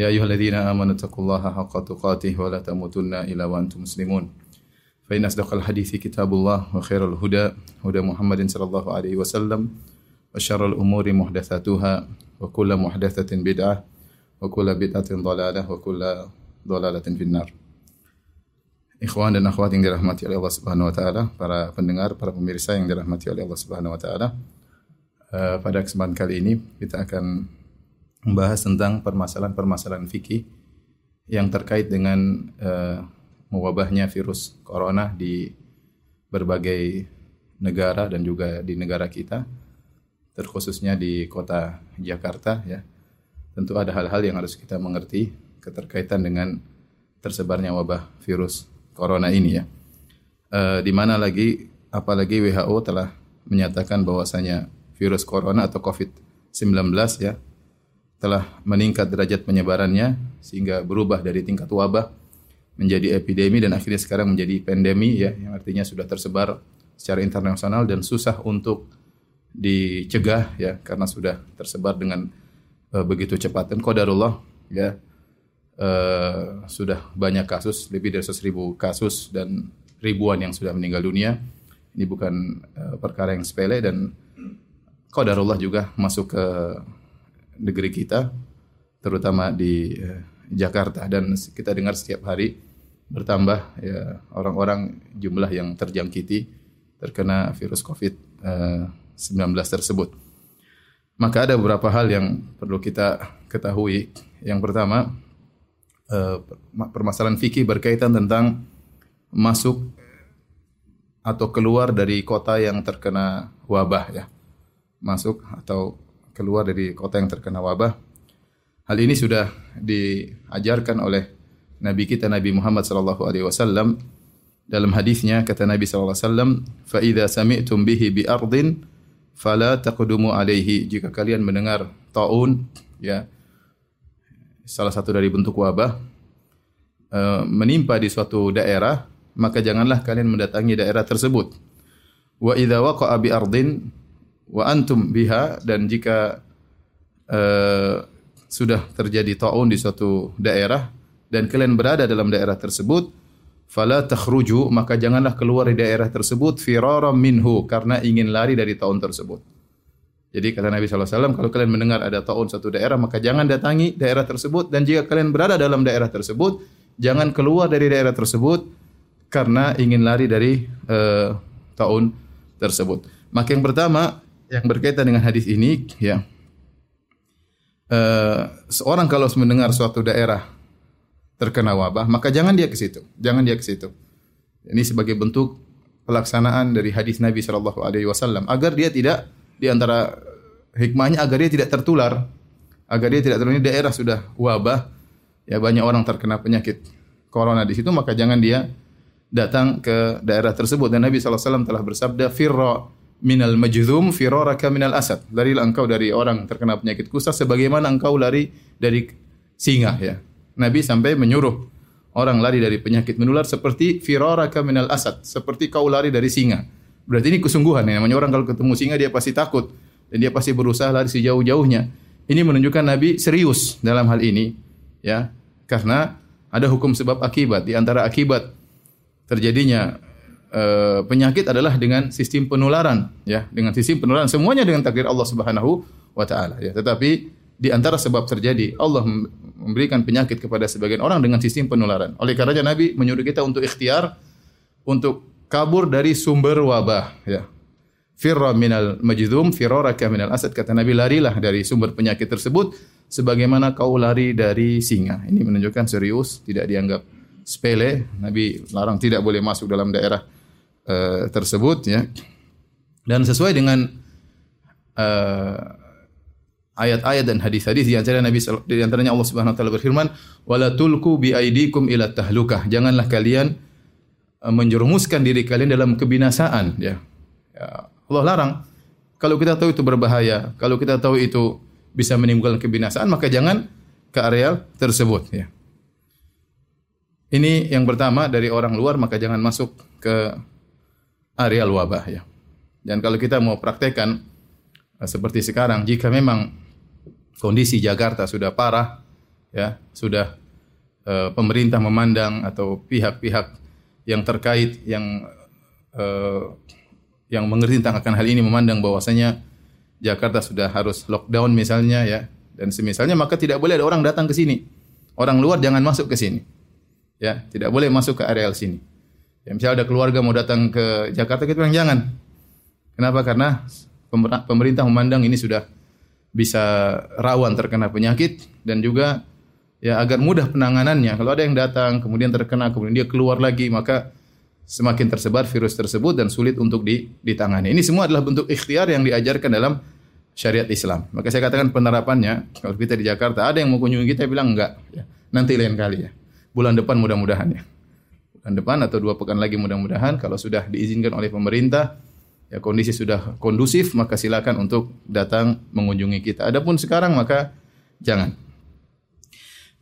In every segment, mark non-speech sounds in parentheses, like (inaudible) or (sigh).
يا أيها الذين آمنوا اتقوا الله حق تقاته ولا تموتن إلا وأنتم مسلمون فإن أصدق الحديث كتاب الله وخير الهدى هدى محمد صلى الله عليه وسلم وشر الأمور محدثاتها وكل محدثة بدعة وكل بدعة ضلالة وكل ضلالة في النار Ikhwan dan akhwat yang dirahmati oleh Allah Subhanahu wa taala, para pendengar, para pemirsa yang dirahmati oleh Allah Subhanahu wa taala. Uh, pada kesempatan kali ini kita akan membahas tentang permasalahan-permasalahan fikih yang terkait dengan uh, mewabahnya virus corona di berbagai negara dan juga di negara kita terkhususnya di kota Jakarta ya. Tentu ada hal-hal yang harus kita mengerti keterkaitan dengan tersebarnya wabah virus corona ini ya. E, di mana lagi apalagi WHO telah menyatakan bahwasanya virus corona atau COVID-19 ya telah meningkat derajat penyebarannya sehingga berubah dari tingkat wabah menjadi epidemi dan akhirnya sekarang menjadi pandemi ya yang artinya sudah tersebar secara internasional dan susah untuk dicegah ya karena sudah tersebar dengan uh, begitu cepat. Dan qadarullah ya uh, sudah banyak kasus lebih dari ribu kasus dan ribuan yang sudah meninggal dunia. Ini bukan uh, perkara yang sepele dan qadarullah juga masuk ke negeri kita, terutama di uh, Jakarta dan kita dengar setiap hari bertambah ya orang-orang jumlah yang terjangkiti terkena virus COVID-19 uh, tersebut. Maka ada beberapa hal yang perlu kita ketahui. Yang pertama, uh, permasalahan fikih berkaitan tentang masuk atau keluar dari kota yang terkena wabah ya. Masuk atau keluar dari kota yang terkena wabah. Hal ini sudah diajarkan oleh Nabi kita Nabi Muhammad sallallahu alaihi wasallam dalam hadisnya kata Nabi sallallahu alaihi wasallam, "Fa idza sami'tum bihi bi ardin fala taqdumu alaihi." Jika kalian mendengar taun ya salah satu dari bentuk wabah uh, menimpa di suatu daerah, maka janganlah kalian mendatangi daerah tersebut. Wa idza waqa'a bi ardin wa antum biha dan jika uh, sudah terjadi taun di suatu daerah dan kalian berada dalam daerah tersebut fala takhruju maka janganlah keluar dari daerah tersebut firaram minhu karena ingin lari dari taun tersebut. Jadi kata Nabi SAW, kalau kalian mendengar ada taun satu daerah, maka jangan datangi daerah tersebut. Dan jika kalian berada dalam daerah tersebut, jangan keluar dari daerah tersebut karena ingin lari dari uh, taun tersebut. Maka yang pertama, yang berkaitan dengan hadis ini ya. Uh, seorang kalau mendengar suatu daerah terkena wabah maka jangan dia ke situ. Jangan dia ke situ. Ini sebagai bentuk pelaksanaan dari hadis Nabi Shallallahu Alaihi Wasallam agar dia tidak di antara hikmahnya agar dia tidak tertular agar dia tidak tertular. Daerah sudah wabah ya banyak orang terkena penyakit corona di situ maka jangan dia datang ke daerah tersebut. Dan Nabi SAW telah bersabda firra minal majzum firaraka minal asad. Larilah engkau dari orang terkena penyakit kusta sebagaimana engkau lari dari singa ya. Nabi sampai menyuruh orang lari dari penyakit menular seperti firaraka minal asad, seperti kau lari dari singa. Berarti ini kesungguhan ya. Namanya orang kalau ketemu singa dia pasti takut dan dia pasti berusaha lari sejauh-jauhnya. Ini menunjukkan Nabi serius dalam hal ini ya. Karena ada hukum sebab akibat di antara akibat terjadinya uh, penyakit adalah dengan sistem penularan ya. Dengan sistem penularan semuanya dengan takdir Allah Subhanahu wa taala ya. Tetapi di antara sebab terjadi Allah memberikan penyakit kepada sebagian orang dengan sistem penularan. Oleh karenanya Nabi menyuruh kita untuk ikhtiar untuk kabur dari sumber wabah ya. Firra minal majdhum firaraka minal asad. Kata Nabi larilah dari sumber penyakit tersebut sebagaimana kau lari dari singa. Ini menunjukkan serius tidak dianggap sepele. Nabi larang tidak boleh masuk dalam daerah uh, tersebut ya dan sesuai dengan uh, ayat-ayat dan hadis-hadis di antara Nabi di antaranya Allah Subhanahu wa taala berfirman, "Wala tulku bi aidikum ila tahlukah." Janganlah kalian uh, menjerumuskan diri kalian dalam kebinasaan, ya. ya. Allah larang. Kalau kita tahu itu berbahaya, kalau kita tahu itu bisa menimbulkan kebinasaan, maka jangan ke areal tersebut, ya. Ini yang pertama dari orang luar maka jangan masuk ke areal wabah ya. Dan kalau kita mau praktekkan uh, seperti sekarang, jika memang kondisi Jakarta sudah parah, ya sudah e, pemerintah memandang atau pihak-pihak yang terkait yang e, yang mengerti tentang akan hal ini memandang bahwasanya Jakarta sudah harus lockdown misalnya ya dan semisalnya maka tidak boleh ada orang datang ke sini. Orang luar jangan masuk ke sini. Ya, tidak boleh masuk ke areal sini. Ya, misalnya ada keluarga mau datang ke Jakarta kita bilang jangan. Kenapa? Karena pemerintah memandang ini sudah bisa rawan terkena penyakit dan juga ya agar mudah penanganannya. Kalau ada yang datang kemudian terkena kemudian dia keluar lagi maka semakin tersebar virus tersebut dan sulit untuk ditangani. Ini semua adalah bentuk ikhtiar yang diajarkan dalam syariat Islam. Maka saya katakan penerapannya kalau kita di Jakarta ada yang mau kunjungi kita bilang enggak ya. Nanti lain kali ya. Bulan depan mudah-mudahan ya. Bulan depan atau dua pekan lagi mudah-mudahan kalau sudah diizinkan oleh pemerintah ya kondisi sudah kondusif maka silakan untuk datang mengunjungi kita. Adapun sekarang maka jangan.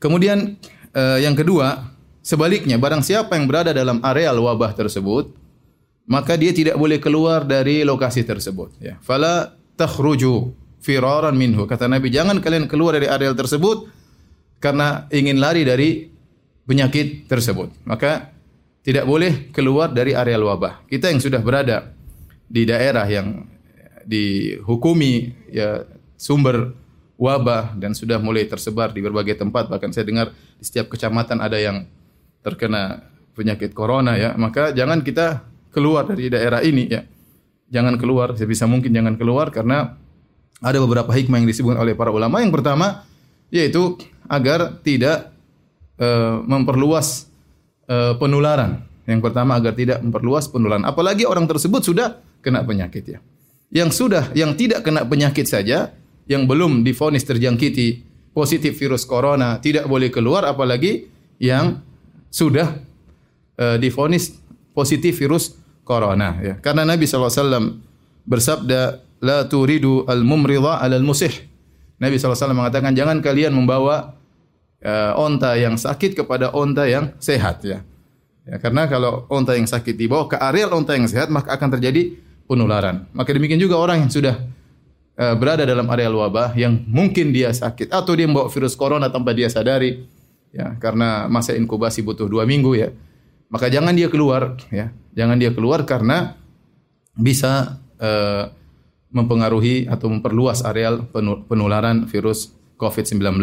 Kemudian eh, yang kedua, sebaliknya barang siapa yang berada dalam areal wabah tersebut, maka dia tidak boleh keluar dari lokasi tersebut ya. Fala takhruju firaran minhu. Kata Nabi, jangan kalian keluar dari areal tersebut karena ingin lari dari penyakit tersebut. Maka tidak boleh keluar dari areal wabah. Kita yang sudah berada di daerah yang dihukumi ya sumber wabah dan sudah mulai tersebar di berbagai tempat. Bahkan saya dengar di setiap kecamatan ada yang terkena penyakit corona ya. Maka jangan kita keluar dari daerah ini ya. Jangan keluar sebisa mungkin jangan keluar karena ada beberapa hikmah yang disebut oleh para ulama. Yang pertama yaitu agar tidak uh, memperluas uh, penularan yang pertama agar tidak memperluas penularan apalagi orang tersebut sudah kena penyakit ya. Yang sudah, yang tidak kena penyakit saja, yang belum difonis terjangkiti positif virus corona tidak boleh keluar, apalagi yang sudah uh, difonis positif virus corona. Ya. Karena Nabi SAW bersabda, La turidu al-mumridha al-musih. Nabi SAW mengatakan, jangan kalian membawa uh, onta yang sakit kepada onta yang sehat. Ya. Ya, karena kalau onta yang sakit dibawa ke areal onta yang sehat, maka akan terjadi penularan. Maka demikian juga orang yang sudah uh, berada dalam area wabah yang mungkin dia sakit atau dia membawa virus corona tanpa dia sadari ya karena masa inkubasi butuh dua minggu ya maka jangan dia keluar ya jangan dia keluar karena bisa uh, mempengaruhi atau memperluas areal penularan virus COVID-19.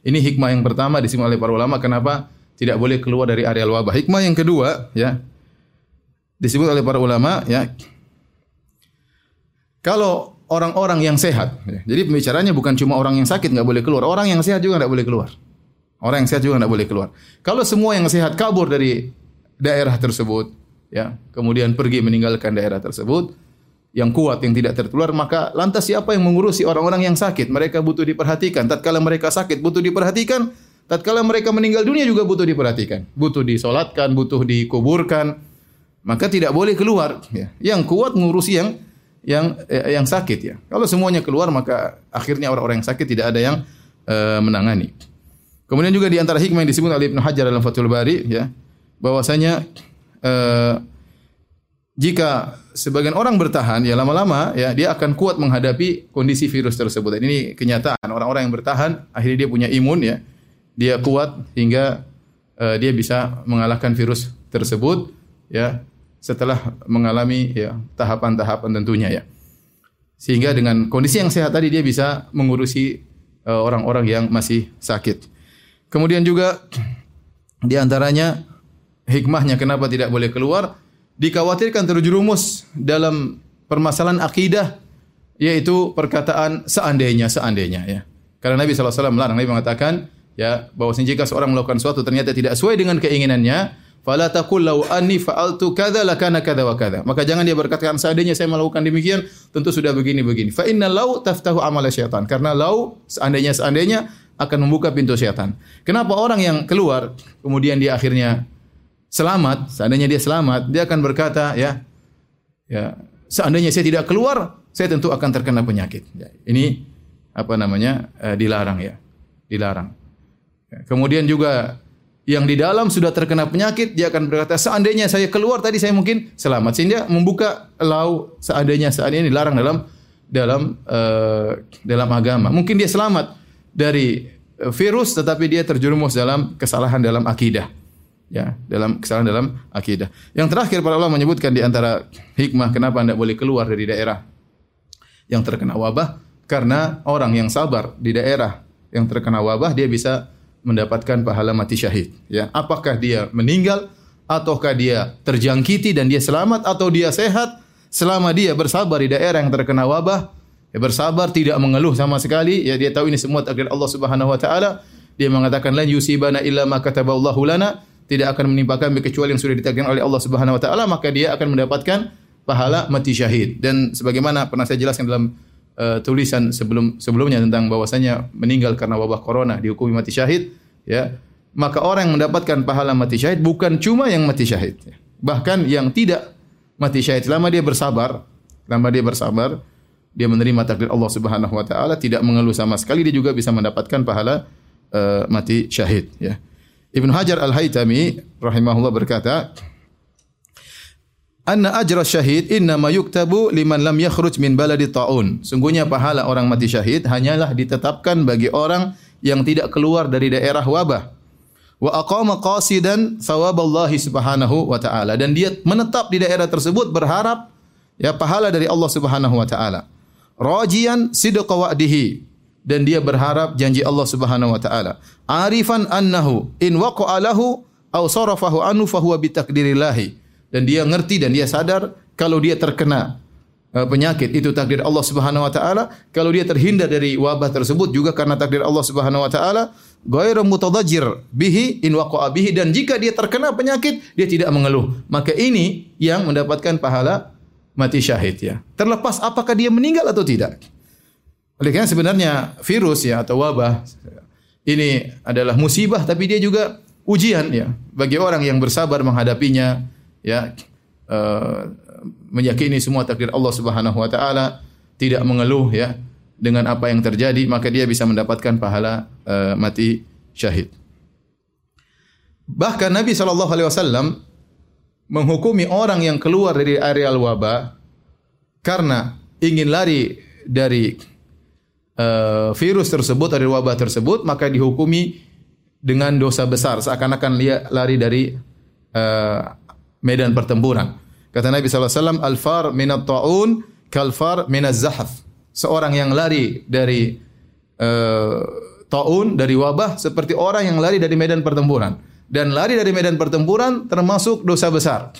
Ini hikmah yang pertama disebut oleh para ulama kenapa tidak boleh keluar dari areal wabah. Hikmah yang kedua ya disebut oleh para ulama ya kalau orang-orang yang sehat, ya, jadi pembicaranya bukan cuma orang yang sakit nggak boleh keluar, orang yang sehat juga nggak boleh keluar. Orang yang sehat juga nggak boleh keluar. Kalau semua yang sehat kabur dari daerah tersebut, ya, kemudian pergi meninggalkan daerah tersebut, yang kuat yang tidak tertular, maka lantas siapa yang mengurusi orang-orang yang sakit? Mereka butuh diperhatikan. Tatkala mereka sakit butuh diperhatikan, tatkala mereka meninggal dunia juga butuh diperhatikan. Butuh disolatkan, butuh dikuburkan. Maka tidak boleh keluar. Ya. Yang kuat mengurusi yang yang eh, yang sakit ya. Kalau semuanya keluar maka akhirnya orang-orang yang sakit tidak ada yang eh, menangani. Kemudian juga di antara hikmah yang disebut oleh Ibnu Hajar dalam Fathul Bari ya, bahwasanya eh, jika sebagian orang bertahan ya lama-lama ya dia akan kuat menghadapi kondisi virus tersebut. Ini kenyataan orang-orang yang bertahan akhirnya dia punya imun ya. Dia kuat hingga uh, dia bisa mengalahkan virus tersebut ya setelah mengalami ya tahapan-tahapan tentunya ya. Sehingga dengan kondisi yang sehat tadi dia bisa mengurusi uh, orang-orang yang masih sakit. Kemudian juga di antaranya hikmahnya kenapa tidak boleh keluar dikhawatirkan terjerumus dalam permasalahan akidah yaitu perkataan seandainya seandainya ya. Karena Nabi SAW melarang Nabi mengatakan ya bahwa jika seorang melakukan sesuatu ternyata tidak sesuai dengan keinginannya Fala taqul law anni fa'altu kadza lakana kadza wa kadza. Maka jangan dia berkatakan seandainya saya melakukan demikian tentu sudah begini begini. Fa inna law taftahu amal syaitan. Karena law seandainya seandainya akan membuka pintu syaitan. Kenapa orang yang keluar kemudian dia akhirnya selamat, seandainya dia selamat, dia akan berkata ya ya seandainya saya tidak keluar, saya tentu akan terkena penyakit. Ya, ini apa namanya? Eh, dilarang ya. Dilarang. Ya, kemudian juga yang di dalam sudah terkena penyakit, dia akan berkata, seandainya saya keluar tadi saya mungkin selamat. Sehingga membuka lau seandainya seandainya dilarang dalam dalam uh, dalam agama. Mungkin dia selamat dari eh, virus, tetapi dia terjerumus dalam kesalahan dalam akidah. Ya, dalam kesalahan dalam akidah. Yang terakhir para ulama menyebutkan di antara hikmah kenapa anda boleh keluar dari daerah yang terkena wabah karena orang yang sabar di daerah yang terkena wabah dia bisa mendapatkan pahala mati syahid. Ya, apakah dia meninggal ataukah dia terjangkiti dan dia selamat atau dia sehat selama dia bersabar di daerah yang terkena wabah, ya bersabar tidak mengeluh sama sekali, ya dia tahu ini semua takdir Allah Subhanahu wa taala. Dia mengatakan lan yusibana illa ma kataballahu lana, tidak akan menimpa kami kecuali yang sudah ditakdirkan oleh Allah Subhanahu wa taala, maka dia akan mendapatkan pahala mati syahid. Dan sebagaimana pernah saya jelaskan dalam uh, tulisan sebelum sebelumnya tentang bahwasanya meninggal karena wabah corona dihukumi mati syahid, ya maka orang yang mendapatkan pahala mati syahid bukan cuma yang mati syahid, ya. bahkan yang tidak mati syahid selama dia bersabar, selama dia bersabar, dia menerima takdir Allah Subhanahu wa taala, tidak mengeluh sama sekali, dia juga bisa mendapatkan pahala uh, mati syahid, ya. Ibnu Hajar Al-Haytami rahimahullah berkata, anna ajra syahid inna ma yuktabu liman lam yakhruj min baladi taun. Sungguhnya pahala orang mati syahid hanyalah ditetapkan bagi orang yang tidak keluar dari daerah wabah. Wa aqama qasidan thawaballahi subhanahu wa ta'ala dan dia menetap di daerah tersebut berharap ya pahala dari Allah Subhanahu wa taala. Rajian sidqa wa'dihi dan dia berharap janji Allah Subhanahu wa taala. Arifan annahu in waqa'a lahu aw sarafahu anhu fahuwa bitakdirillahi dan dia ngerti dan dia sadar kalau dia terkena uh, penyakit itu takdir Allah Subhanahu wa taala, kalau dia terhindar dari wabah tersebut juga karena takdir Allah Subhanahu wa taala, ghairu mutadajjir bihi in waqa'a bihi dan jika dia terkena penyakit dia tidak mengeluh. Maka ini yang mendapatkan pahala mati syahid ya. Terlepas apakah dia meninggal atau tidak. Oleh karena sebenarnya virus ya atau wabah ini adalah musibah tapi dia juga ujian ya bagi orang yang bersabar menghadapinya ya uh, meyakini semua takdir Allah Subhanahu wa taala, tidak mengeluh ya dengan apa yang terjadi, maka dia bisa mendapatkan pahala uh, mati syahid. Bahkan Nabi sallallahu alaihi wasallam menghukumi orang yang keluar dari areal wabah karena ingin lari dari uh, virus tersebut dari wabah tersebut maka dihukumi dengan dosa besar seakan-akan dia lari dari uh, medan pertempuran. Kata Nabi SAW, Al-far minat ta'un, kalfar minat zahaf. Seorang yang lari dari uh, ta'un, dari wabah, seperti orang yang lari dari medan pertempuran. Dan lari dari medan pertempuran termasuk dosa besar.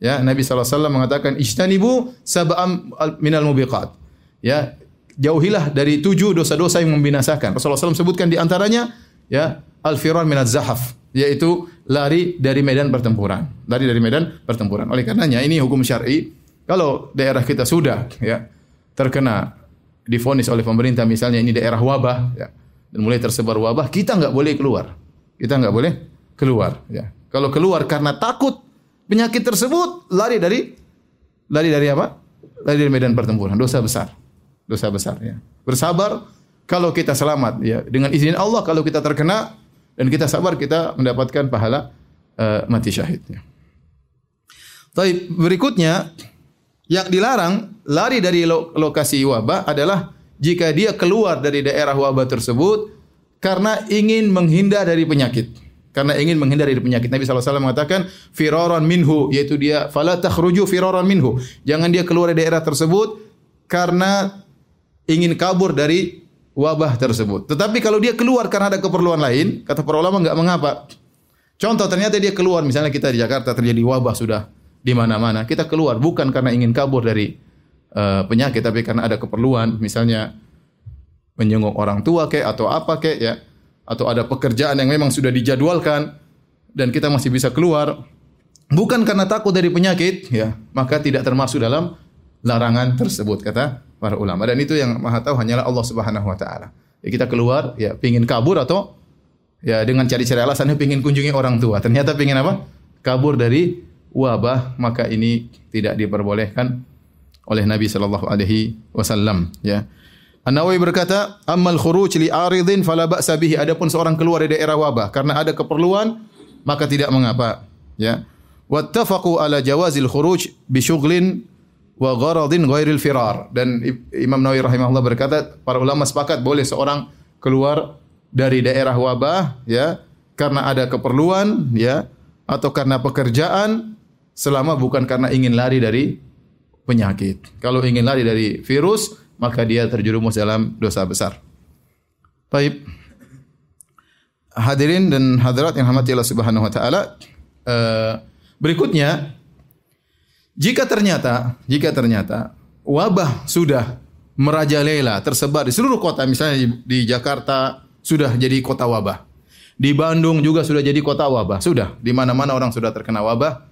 Ya, Nabi SAW mengatakan, Ishtanibu sab'am minal mubiqat. Ya, jauhilah dari tujuh dosa-dosa yang membinasakan. Rasulullah SAW sebutkan di antaranya, ya, al-firar minat zahaf yaitu lari dari medan pertempuran. Lari dari medan pertempuran. Oleh karenanya ini hukum syar'i. Kalau daerah kita sudah ya terkena difonis oleh pemerintah misalnya ini daerah wabah ya, dan mulai tersebar wabah, kita nggak boleh keluar. Kita nggak boleh keluar ya. Kalau keluar karena takut penyakit tersebut, lari dari lari dari apa? Lari dari medan pertempuran. Dosa besar. Dosa besar ya. Bersabar kalau kita selamat ya. Dengan izin Allah kalau kita terkena dan kita sabar kita mendapatkan pahala uh, mati syahidnya. Tapi berikutnya yang dilarang lari dari lokasi wabah adalah jika dia keluar dari daerah wabah tersebut karena ingin menghindar dari penyakit. Karena ingin menghindar dari penyakit. Nabi SAW mengatakan, firaran minhu, yaitu dia, fala takhruju firaran minhu. Jangan dia keluar dari daerah tersebut karena ingin kabur dari wabah tersebut. Tetapi kalau dia keluar karena ada keperluan lain, kata para ulama enggak mengapa. Contoh ternyata dia keluar, misalnya kita di Jakarta terjadi wabah sudah di mana-mana, kita keluar. Bukan karena ingin kabur dari uh, penyakit, tapi karena ada keperluan, misalnya menjenguk orang tua kek atau apa kek ya, atau ada pekerjaan yang memang sudah dijadwalkan, dan kita masih bisa keluar. Bukan karena takut dari penyakit ya, maka tidak termasuk dalam larangan tersebut kata para ulama. Dan itu yang Maha tahu hanyalah Allah Subhanahu wa taala. Ya, kita keluar ya pingin kabur atau ya dengan cari-cari alasannya pingin kunjungi orang tua. Ternyata pingin apa? Kabur dari wabah, maka ini tidak diperbolehkan oleh Nabi sallallahu alaihi wasallam ya. An-Nawawi berkata, "Ammal khuruj li aridin fala ba'sa bihi." Adapun seorang keluar dari daerah wabah karena ada keperluan, maka tidak mengapa, ya. Wattafaqu ala jawazil khuruj bi syughlin wa gharadin ghairil firar. Dan Imam Nawawi rahimahullah berkata, para ulama sepakat boleh seorang keluar dari daerah wabah, ya, karena ada keperluan, ya, atau karena pekerjaan selama bukan karena ingin lari dari penyakit. Kalau ingin lari dari virus, maka dia terjerumus dalam dosa besar. Baik. Hadirin dan hadirat yang hamati Allah Subhanahu wa taala, uh, berikutnya jika ternyata jika ternyata wabah sudah merajalela tersebar di seluruh kota misalnya di, di Jakarta sudah jadi kota wabah. Di Bandung juga sudah jadi kota wabah. Sudah, di mana-mana orang sudah terkena wabah.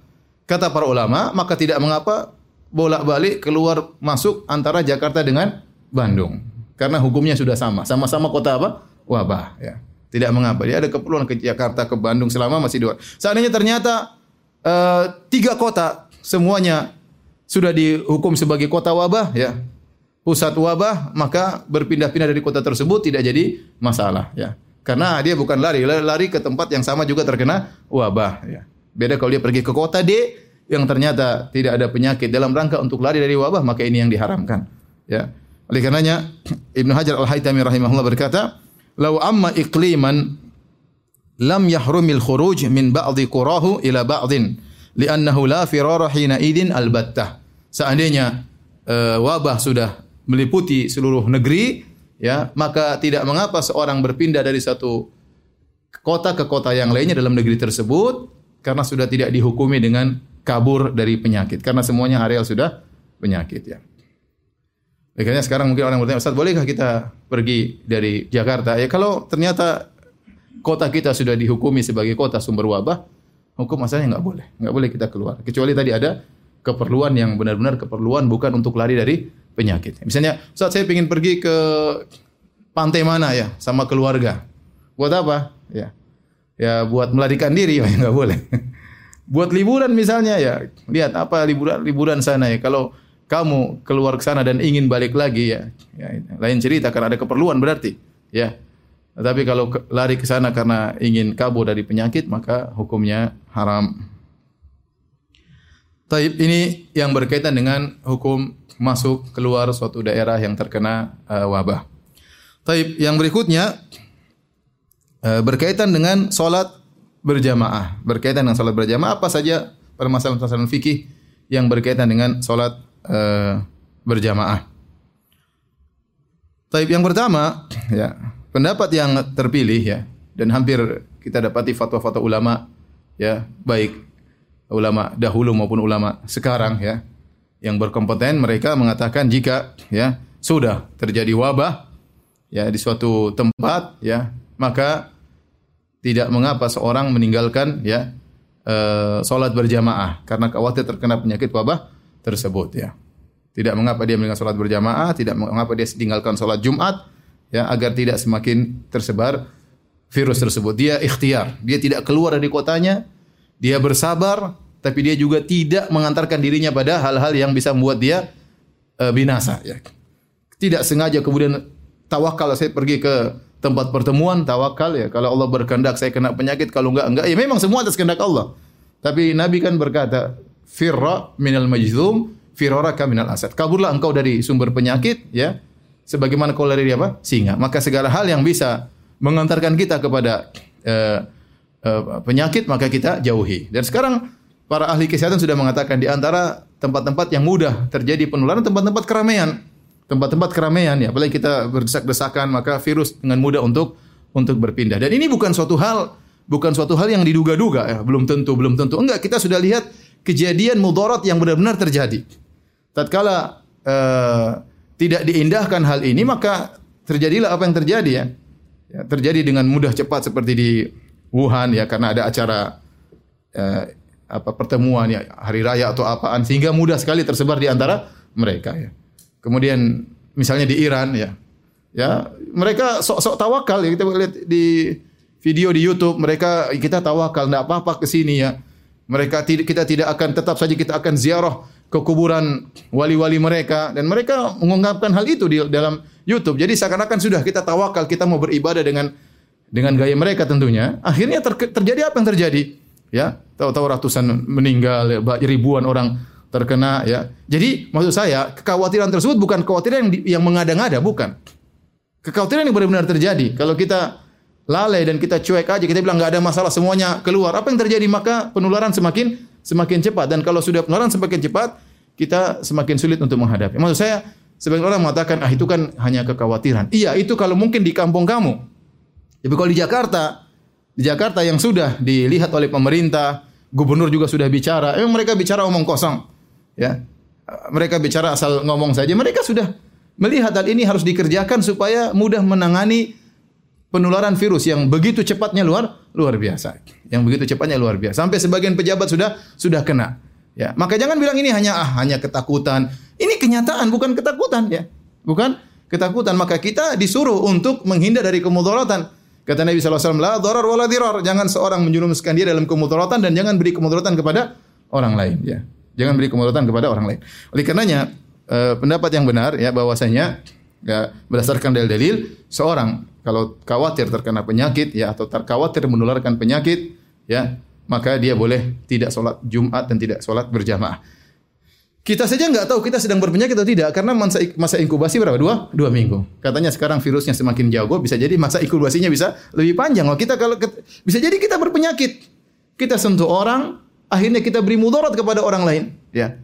Kata para ulama, maka tidak mengapa bolak-balik keluar masuk antara Jakarta dengan Bandung. Karena hukumnya sudah sama. Sama-sama kota apa? Wabah. Ya. Tidak mengapa. Dia ada keperluan ke Jakarta, ke Bandung selama masih dua. Seandainya ternyata uh, tiga kota semuanya sudah dihukum sebagai kota wabah, ya pusat wabah, maka berpindah-pindah dari kota tersebut tidak jadi masalah, ya. Karena dia bukan lari, lari ke tempat yang sama juga terkena wabah, ya. Beda kalau dia pergi ke kota D, yang ternyata tidak ada penyakit dalam rangka untuk lari dari wabah maka ini yang diharamkan ya oleh karenanya (clears throat) Ibnu Hajar Al-Haytami rahimahullah berkata "Lau amma iqliman lam yahrumil khuruj min ba'dhi qurahu ila ba'dhin li'annahu la firara hina idin albattah seandainya uh, wabah sudah meliputi seluruh negeri ya maka tidak mengapa seorang berpindah dari satu kota ke kota yang lainnya dalam negeri tersebut karena sudah tidak dihukumi dengan kabur dari penyakit karena semuanya areal sudah penyakit ya. Makanya sekarang mungkin orang bertanya, Ustaz, bolehkah kita pergi dari Jakarta? Ya kalau ternyata kota kita sudah dihukumi sebagai kota sumber wabah, hukum asalnya nggak boleh, nggak boleh kita keluar. Kecuali tadi ada keperluan yang benar-benar keperluan bukan untuk lari dari penyakit. Misalnya, saat saya ingin pergi ke pantai mana ya sama keluarga, buat apa? Ya, ya buat melarikan diri, (laughs) ya nggak boleh. (laughs) Buat liburan misalnya ya, lihat apa liburan liburan sana ya. Kalau kamu keluar ke sana dan ingin balik lagi ya, ya lain cerita karena ada keperluan berarti ya. Tapi kalau lari ke sana karena ingin kabur dari penyakit maka hukumnya haram. Taib ini yang berkaitan dengan hukum masuk keluar suatu daerah yang terkena uh, wabah. Taib yang berikutnya uh, berkaitan dengan solat berjamaah. Berkaitan dengan salat berjamaah apa saja permasalahan-permasalahan fikih yang berkaitan dengan salat uh, berjamaah. Taib yang pertama, ya, pendapat yang terpilih ya dan hampir kita dapati fatwa-fatwa ulama ya, baik ulama dahulu maupun ulama sekarang ya yang berkompeten mereka mengatakan jika ya sudah terjadi wabah ya di suatu tempat ya maka tidak mengapa seorang meninggalkan ya e, salat berjamaah karena khawatir terkena penyakit wabah tersebut ya. Tidak mengapa dia meninggalkan salat berjamaah, tidak mengapa dia meninggalkan salat Jumat ya agar tidak semakin tersebar virus tersebut. Dia ikhtiar, dia tidak keluar dari kotanya, dia bersabar tapi dia juga tidak mengantarkan dirinya pada hal-hal yang bisa membuat dia e, binasa ya. Tidak sengaja kemudian tawakal saya pergi ke tempat pertemuan tawakal ya. Kalau Allah berkehendak saya kena penyakit, kalau enggak enggak. Ya memang semua atas kehendak Allah. Tapi Nabi kan berkata, "Firra minal majzum, firaraka minal asad." Kaburlah engkau dari sumber penyakit ya. Sebagaimana kau lari dari apa? Singa. Maka segala hal yang bisa mengantarkan kita kepada uh, uh, penyakit maka kita jauhi. Dan sekarang para ahli kesehatan sudah mengatakan di antara tempat-tempat yang mudah terjadi penularan tempat-tempat keramaian tempat-tempat keramaian ya, apalagi kita berdesak-desakan maka virus dengan mudah untuk untuk berpindah. Dan ini bukan suatu hal bukan suatu hal yang diduga-duga ya, belum tentu, belum tentu. Enggak, kita sudah lihat kejadian mudarat yang benar-benar terjadi. Tatkala uh, tidak diindahkan hal ini maka terjadilah apa yang terjadi ya. ya. Terjadi dengan mudah cepat seperti di Wuhan ya karena ada acara uh, apa pertemuan ya hari raya atau apaan sehingga mudah sekali tersebar di antara mereka ya. Kemudian misalnya di Iran ya. Ya, mereka sok-sok tawakal ya kita lihat di video di YouTube mereka kita tawakal enggak apa-apa ke sini ya. Mereka kita tidak akan tetap saja kita akan ziarah ke kuburan wali-wali mereka dan mereka mengungkapkan hal itu di dalam YouTube. Jadi seakan-akan sudah kita tawakal, kita mau beribadah dengan dengan gaya mereka tentunya. Akhirnya ter, terjadi apa yang terjadi? Ya, tahu-tahu ratusan meninggal, ya, ribuan orang terkena ya. Jadi maksud saya kekhawatiran tersebut bukan kekhawatiran yang, yang mengada-ngada, bukan. Kekhawatiran yang benar-benar terjadi. Kalau kita lalai dan kita cuek aja, kita bilang nggak ada masalah semuanya keluar. Apa yang terjadi? Maka penularan semakin semakin cepat dan kalau sudah penularan semakin cepat, kita semakin sulit untuk menghadapi. Maksud saya, sebagian orang mengatakan ah itu kan hanya kekhawatiran. Iya, itu kalau mungkin di kampung kamu. Tapi kalau di Jakarta, di Jakarta yang sudah dilihat oleh pemerintah, gubernur juga sudah bicara, emang mereka bicara omong kosong. Ya. Mereka bicara asal ngomong saja. Mereka sudah melihat hal ini harus dikerjakan supaya mudah menangani penularan virus yang begitu cepatnya luar luar biasa. Yang begitu cepatnya luar biasa. Sampai sebagian pejabat sudah sudah kena. Ya, maka jangan bilang ini hanya ah hanya ketakutan. Ini kenyataan bukan ketakutan ya. Bukan ketakutan, maka kita disuruh untuk menghindar dari kemudaratan. Kata Nabi SAW, la dharar wala dirar. Jangan seorang menjerumuskan dia dalam kemudaratan dan jangan beri kemudaratan kepada orang lain. Ya. Jangan beri kemudaratan kepada orang lain. Oleh karenanya, eh, pendapat yang benar ya bahwasanya ya, berdasarkan dalil-dalil seorang kalau khawatir terkena penyakit ya atau terkhawatir menularkan penyakit ya maka dia boleh tidak sholat Jumat dan tidak sholat berjamaah. Kita saja nggak tahu kita sedang berpenyakit atau tidak karena masa, masa inkubasi berapa dua dua minggu. Katanya sekarang virusnya semakin jauh, bisa jadi masa inkubasinya bisa lebih panjang. Oh kita kalau bisa jadi kita berpenyakit, kita sentuh orang, akhirnya kita beri mudarat kepada orang lain. Ya,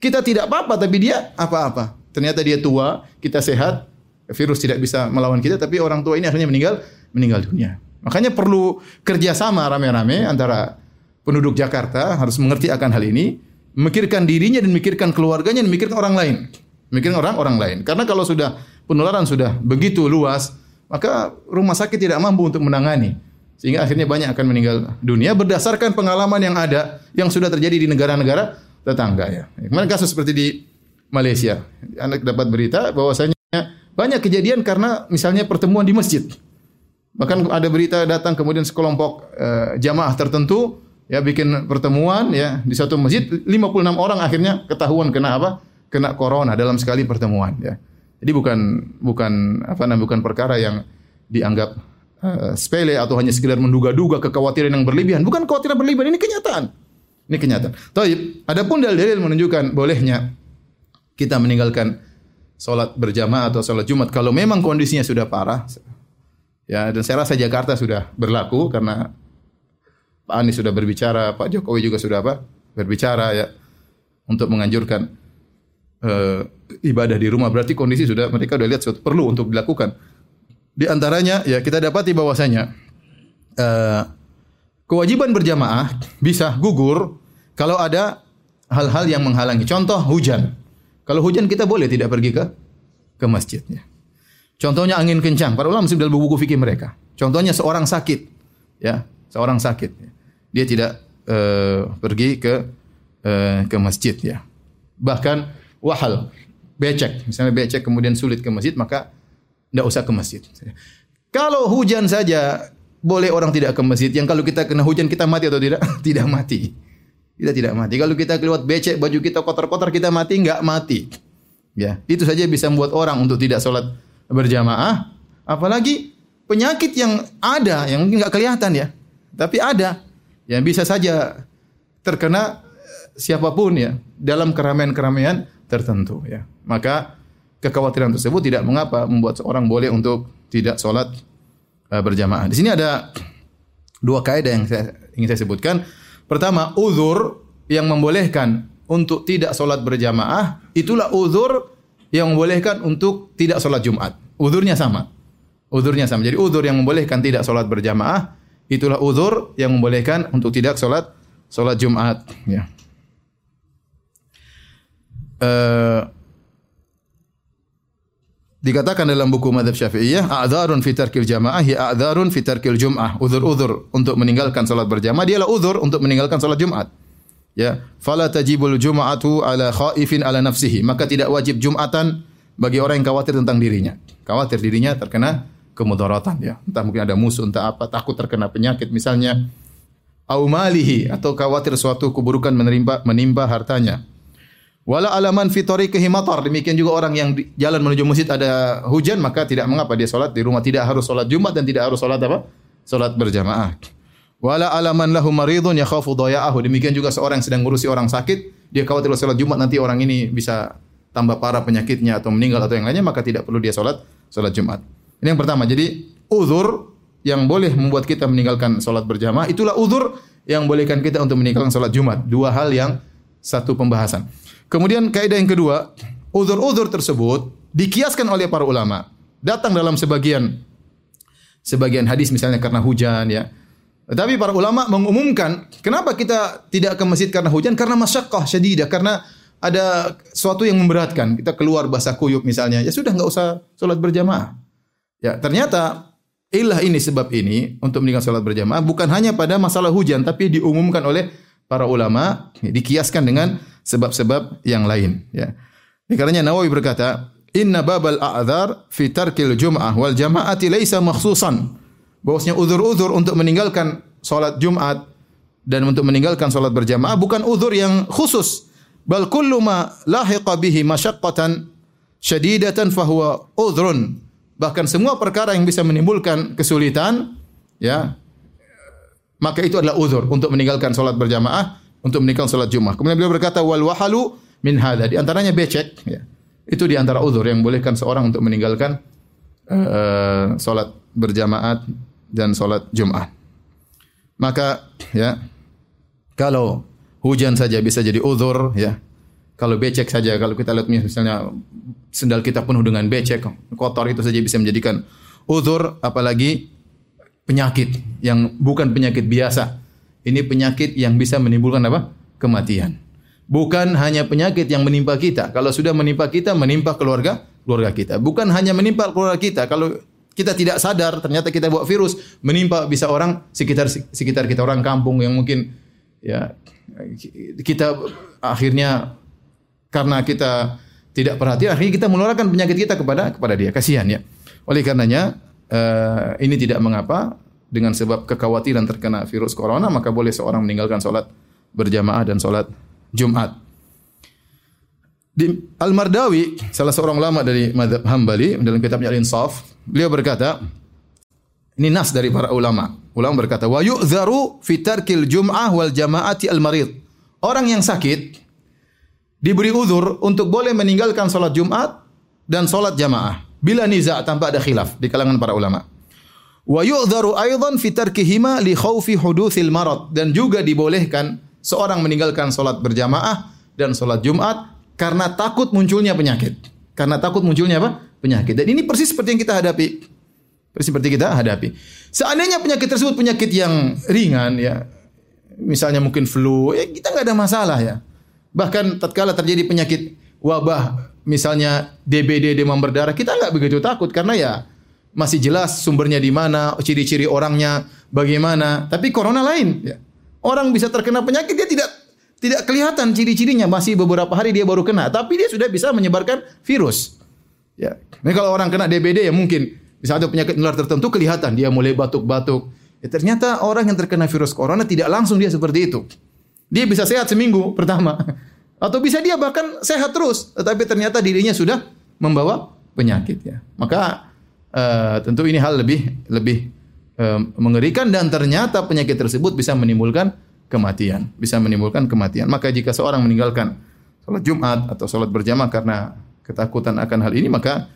kita tidak apa-apa tapi dia apa-apa. Ternyata dia tua, kita sehat, virus tidak bisa melawan kita, tapi orang tua ini akhirnya meninggal meninggal dunia. Makanya perlu kerjasama rame-rame antara penduduk Jakarta harus mengerti akan hal ini, memikirkan dirinya dan memikirkan keluarganya dan memikirkan orang lain. Memikirkan orang orang lain. Karena kalau sudah penularan sudah begitu luas, maka rumah sakit tidak mampu untuk menangani. Sehingga akhirnya banyak akan meninggal dunia berdasarkan pengalaman yang ada yang sudah terjadi di negara-negara tetangga ya. Kemarin kasus seperti di Malaysia. Anak dapat berita bahwasanya banyak kejadian karena misalnya pertemuan di masjid. Bahkan ada berita datang kemudian sekelompok uh, jamaah tertentu ya bikin pertemuan ya di satu masjid 56 orang akhirnya ketahuan kena apa? Kena corona dalam sekali pertemuan ya. Jadi bukan bukan apa namanya bukan perkara yang dianggap uh, sepele atau hanya sekedar menduga-duga kekhawatiran yang berlebihan. Bukan kekhawatiran berlebihan, ini kenyataan. Ini kenyataan. Taib, adapun dalil-dalil menunjukkan bolehnya kita meninggalkan sholat berjamaah atau sholat Jumat kalau memang kondisinya sudah parah ya dan saya rasa Jakarta sudah berlaku karena Pak Anies sudah berbicara, Pak Jokowi juga sudah apa berbicara ya untuk menganjurkan uh, ibadah di rumah. Berarti kondisi sudah mereka sudah lihat perlu untuk dilakukan. Di antaranya ya kita dapati bahwasanya uh, kewajiban berjamaah bisa gugur kalau ada hal-hal yang menghalangi. Contoh hujan. Kalau hujan kita boleh tidak pergi ke ke masjidnya. Contohnya angin kencang. Para ulama masih dalam buku fikih mereka. Contohnya seorang sakit, ya, seorang sakit. Dia tidak uh, pergi ke uh, ke masjid, ya. Bahkan wahal, becek, misalnya becek kemudian sulit ke masjid, maka tidak usah ke masjid. Kalau hujan saja boleh orang tidak ke masjid. Yang kalau kita kena hujan kita mati atau tidak? (laughs) tidak mati. Kita tidak mati. Kalau kita kelewat becek, baju kita kotor-kotor, kita mati enggak mati. Ya, itu saja bisa membuat orang untuk tidak sholat berjamaah. Apalagi penyakit yang ada, yang mungkin enggak kelihatan ya. Tapi ada. Yang bisa saja terkena siapa pun ya dalam keramaian-keramaian tertentu ya. Maka kekhawatiran tersebut tidak mengapa membuat seorang boleh untuk tidak sholat uh, berjamaah. Di sini ada dua kaidah yang saya ingin saya sebutkan. Pertama, uzur yang membolehkan untuk tidak sholat berjamaah, itulah uzur yang membolehkan untuk tidak sholat Jumat. Uzurnya sama. Uzurnya sama. Jadi uzur yang membolehkan tidak sholat berjamaah, itulah uzur yang membolehkan untuk tidak sholat sholat Jumat. Ya. Uh, dikatakan dalam buku madhab syafi'iyah, a'dzarun fi tarkil jamaah ya a'dzarun fi tarkil jum'ah. Uzur-uzur untuk meninggalkan salat berjamaah dialah uzur untuk meninggalkan salat Jumat. Ya, fala tajibul jum'atu ala khaifin ala nafsihi. Maka tidak wajib Jumatan bagi orang yang khawatir tentang dirinya. Khawatir dirinya terkena kemudaratan ya. Entah mungkin ada musuh, entah apa, takut terkena penyakit misalnya. Au malihi atau khawatir suatu keburukan menimpa menimpa hartanya. Wala alaman fitori kehimator. Demikian juga orang yang jalan menuju masjid ada hujan maka tidak mengapa dia solat di rumah tidak harus solat Jumat dan tidak harus solat apa? Solat berjamaah. Wala alaman lahu maridun yakhafu daya'ahu. Demikian juga seorang yang sedang ngurusi orang sakit, dia khawatir solat Jumat nanti orang ini bisa tambah parah penyakitnya atau meninggal atau yang lainnya maka tidak perlu dia solat solat Jumat. Ini yang pertama. Jadi uzur yang boleh membuat kita meninggalkan solat berjamaah itulah uzur yang bolehkan kita untuk meninggalkan solat Jumat. Dua hal yang satu pembahasan. Kemudian kaidah yang kedua, uzur-uzur tersebut dikiaskan oleh para ulama. Datang dalam sebagian sebagian hadis misalnya karena hujan ya. Tetapi para ulama mengumumkan, kenapa kita tidak ke masjid karena hujan? Karena masyakkah syadidah, karena ada sesuatu yang memberatkan. Kita keluar basah kuyup misalnya, ya sudah nggak usah sholat berjamaah. Ya, ternyata ilah ini sebab ini untuk meninggalkan sholat berjamaah bukan hanya pada masalah hujan, tapi diumumkan oleh para ulama, dikiaskan dengan sebab-sebab yang lain ya. Ini karenanya Nawawi berkata, "Inna babal a'dzar fi tarkil jum'ah wal jama'ati laisa makhsusan." Bahwasanya uzur-uzur untuk meninggalkan salat Jumat dan untuk meninggalkan salat berjamaah bukan uzur yang khusus, bal kullu ma lahiqa bihi masyaqqatan syadidatan fahuwa udhrun. Bahkan semua perkara yang bisa menimbulkan kesulitan ya maka itu adalah uzur untuk meninggalkan salat berjamaah untuk meninggalkan salat Jumat. Kemudian beliau berkata wal wahalu min hadza. Di antaranya becek ya. Itu di antara uzur yang bolehkan seorang untuk meninggalkan uh, salat berjamaat dan salat Jumat. Maka ya kalau hujan saja bisa jadi uzur ya. Kalau becek saja kalau kita lihat misalnya sendal kita penuh dengan becek, kotor itu saja bisa menjadikan uzur apalagi penyakit yang bukan penyakit biasa ini penyakit yang bisa menimbulkan apa? Kematian. Bukan hanya penyakit yang menimpa kita. Kalau sudah menimpa kita, menimpa keluarga keluarga kita. Bukan hanya menimpa keluarga kita. Kalau kita tidak sadar, ternyata kita bawa virus, menimpa bisa orang sekitar sekitar kita orang kampung yang mungkin ya kita akhirnya karena kita tidak perhatian akhirnya kita menularkan penyakit kita kepada kepada dia. Kasihan ya. Oleh karenanya uh, ini tidak mengapa. Dengan sebab kekhawatiran terkena virus corona maka boleh seorang meninggalkan sholat berjamaah dan sholat Jumat. Di Al-Mardawi, salah seorang ulama dari madhab Hambali, dalam kitabnya Al-Insaf, beliau berkata, ini nas dari para ulama. Ulama berkata, wa yu'zaru fitarkil jum'ah wal jama'ati al-marid. Orang yang sakit, diberi uzur untuk boleh meninggalkan sholat Jumat dan sholat jamaah. Bila niza' tanpa ada khilaf di kalangan para ulama. Wa yu'dharu aidan fi tarkihima li khaufi hudutsil marad dan juga dibolehkan seorang meninggalkan salat berjamaah dan salat Jumat karena takut munculnya penyakit. Karena takut munculnya apa? Penyakit. Dan ini persis seperti yang kita hadapi. Persis seperti kita hadapi. Seandainya penyakit tersebut penyakit yang ringan ya, misalnya mungkin flu, ya kita nggak ada masalah ya. Bahkan tatkala terjadi penyakit wabah, misalnya DBD demam berdarah, kita nggak begitu takut karena ya masih jelas sumbernya di mana, ciri-ciri orangnya bagaimana. Tapi corona lain. Ya. Orang bisa terkena penyakit dia tidak tidak kelihatan ciri-cirinya masih beberapa hari dia baru kena, tapi dia sudah bisa menyebarkan virus. Ya. Nah, kalau orang kena DBD ya mungkin bisa ada penyakit menular tertentu kelihatan dia mulai batuk-batuk. Ya, ternyata orang yang terkena virus corona tidak langsung dia seperti itu. Dia bisa sehat seminggu (laughs) pertama. Atau bisa dia bahkan sehat terus, tetapi ternyata dirinya sudah membawa penyakit ya. Maka uh, tentu ini hal lebih lebih uh, mengerikan dan ternyata penyakit tersebut bisa menimbulkan kematian, bisa menimbulkan kematian. Maka jika seorang meninggalkan salat Jumat atau salat berjamaah karena ketakutan akan hal ini maka